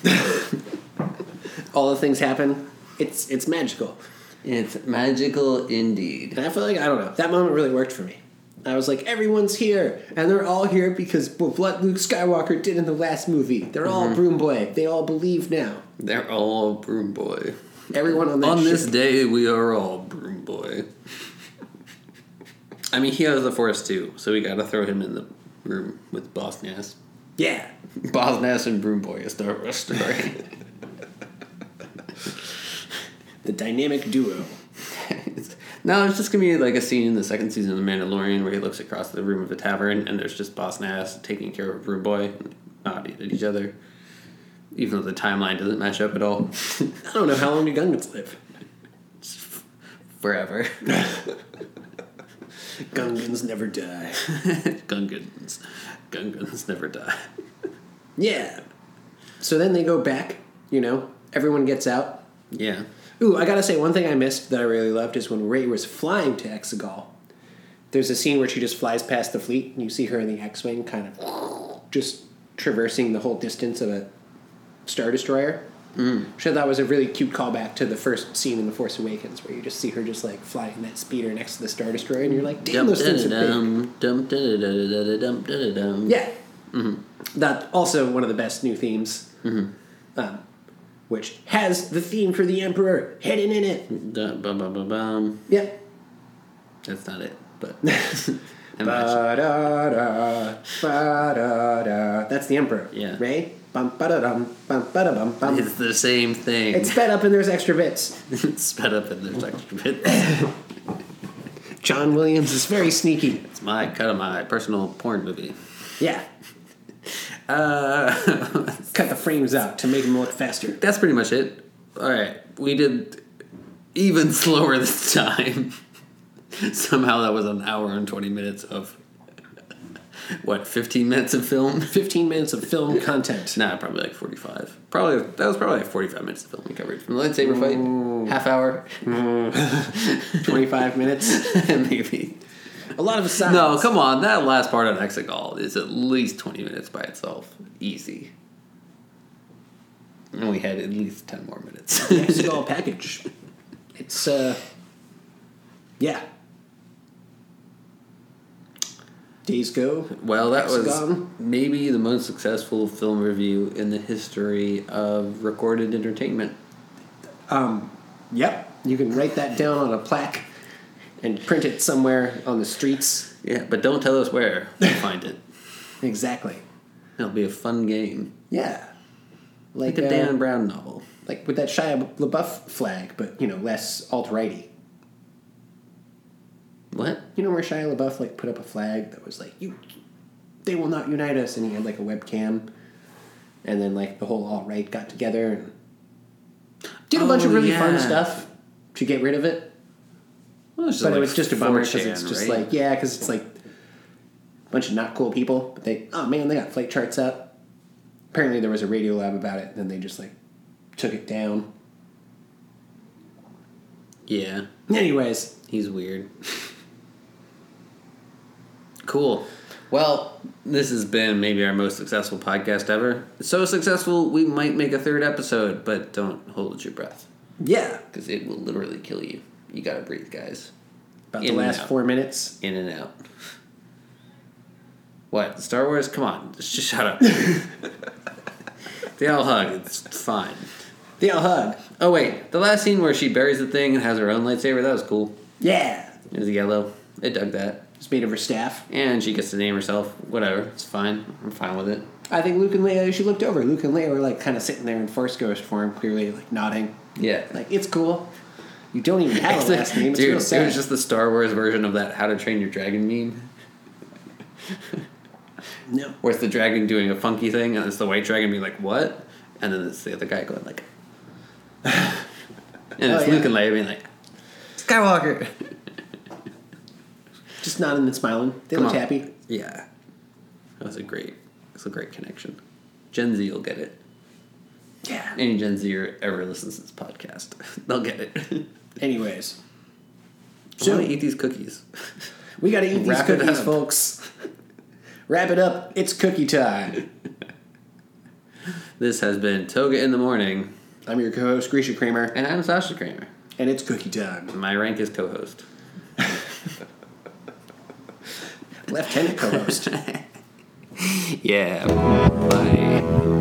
(laughs) all the things happen. It's it's magical. It's magical indeed. and i feel like i don't know. That moment really worked for me i was like everyone's here and they're all here because of what luke skywalker did in the last movie they're all mm-hmm. broom boy they all believe now They're all broom boy. everyone on On this day, we are all broom boy. I mean, he has the force too, so we gotta throw him in the room with Boss Nass. yeah Boss Nass and Broom Boy, a Star Wars (laughs) story. the dynamic duo (laughs) no, it's just gonna be like a scene in the second season of The Mandalorian where he looks across the room of the tavern and there's just Boss Nass taking care of Broom Boy, and nodding at each other. Even though the timeline doesn't match up at all. (laughs) i don't know how long do gungans live Forever. (laughs) gungans never die (laughs) Gungans. Gungans never die. yeah so then they go back you know everyone gets out Yeah. Ooh, I gotta say, one thing I missed that I really loved is when Rey was flying to Exegol. There's a scene where she just flies past the fleet, and you see her in the X-wing, kind of just traversing the whole distance of a star destroyer. Mm. Which I thought was a really cute callback to the first scene in The Force Awakens, where you just see her just like flying that speeder next to the star destroyer, and you're like, "Damn, those things are big." Yeah. That also one of the best new themes, um, which has the theme for the Emperor hidden in it. Da, bum, bum, bum, bum. Yeah. That's not it, but. (laughs) Ba-da-da, ba-da-da. That's the Emperor. Yeah. Rey? Bum, ba-da-dum, bum, ba-da-bum, bum. It's the same thing. It's sped up and there's extra bits. (laughs) It's sped up and there's extra bits. (laughs) John Williams is very sneaky. It's my cut of my personal porn movie. Yeah. Uh, (laughs) Cut the frames out to make them look faster. that's pretty much it. All right, we did even (laughs) slower this time. Somehow that was an hour and 20 minutes of what, 15 minutes of film? 15 minutes of film content. (laughs) Nah, probably like 45. Probably that was probably like 45 minutes of film we covered from the lightsaber fight. Half hour 25 minutes. maybe. A lot of asides. No, come on. That last part on Exegol is at least 20 minutes by itself. Easy. And we had at least 10 more minutes. Hexagon package. It's, uh, yeah. Days Go. well, that was maybe the most successful film review in the history of recorded entertainment. Um, yep. You can write that down on a plaque and print it somewhere on the streets. Yeah, but don't tell us where we'll find it. (laughs) Exactly. It'll be a fun game. Yeah. Like, Like a uh, Dan Brown novel. like with that Shia LaBeouf flag, but you know less alt righty. What? You know where Shia LaBeouf like put up a flag that was like you, they will not unite us, and he had like a webcam, and then like the whole alt right got together and did a bunch of Oh, really fun stuff to get rid of it. Well, but like it was just a bummer because it's just right? like yeah, because it's like a bunch of not cool people. But they oh man, they got flight charts up. Apparently there was a Radiolab about it, and then they just like took it down. Yeah, Anyways, he's weird. (laughs) cool. Well, this has been maybe our most successful podcast ever. So successful, we might make a third episode, but don't hold your breath yeah, because it will literally kill you. You gotta breathe, guys. about In the last out. four minutes. In and out. What? Star Wars? Come on, just just shut up. (laughs) they all hug. It's fine. They all hug. Oh wait, the last scene where she buries the thing and has her own lightsaber. That was cool. Yeah, It was yellow. I dug that. it's made of her staff. And she gets to name herself. Whatever. It's fine. I'm fine with it. I think Luke and Leia. She looked over. Luke and Leia were like kind of sitting there in Force Ghost form, clearly like nodding. Yeah. Like it's cool. You don't even have It's a like- last name. It's dude, real it was just the Star Wars version of that How to Train Your Dragon meme. no. Where it's the dragon doing a funky thing, and it's the white dragon being like, "What?" And then it's the other guy going like, (laughs) and it's Oh, yeah. Luke and Leia being like, "Skywalker." Just nodding and smiling. They Come looked on. happy. Yeah, that was a great, it's a great connection. Gen Z will get it. Yeah. Any Gen Zer ever listens to this podcast, (laughs) they'll get it. (laughs) Anyways, So- to eat these cookies. we got to eat these cookies, folks. Wrap it up. It's cookie time. This has been Toga in the Morning, I'm your co-host Grisha Kramer, and I'm Sasha Kramer. and it's cookie time. My rank is co-host. Lieutenant co-host. (laughs) Yeah. Bye.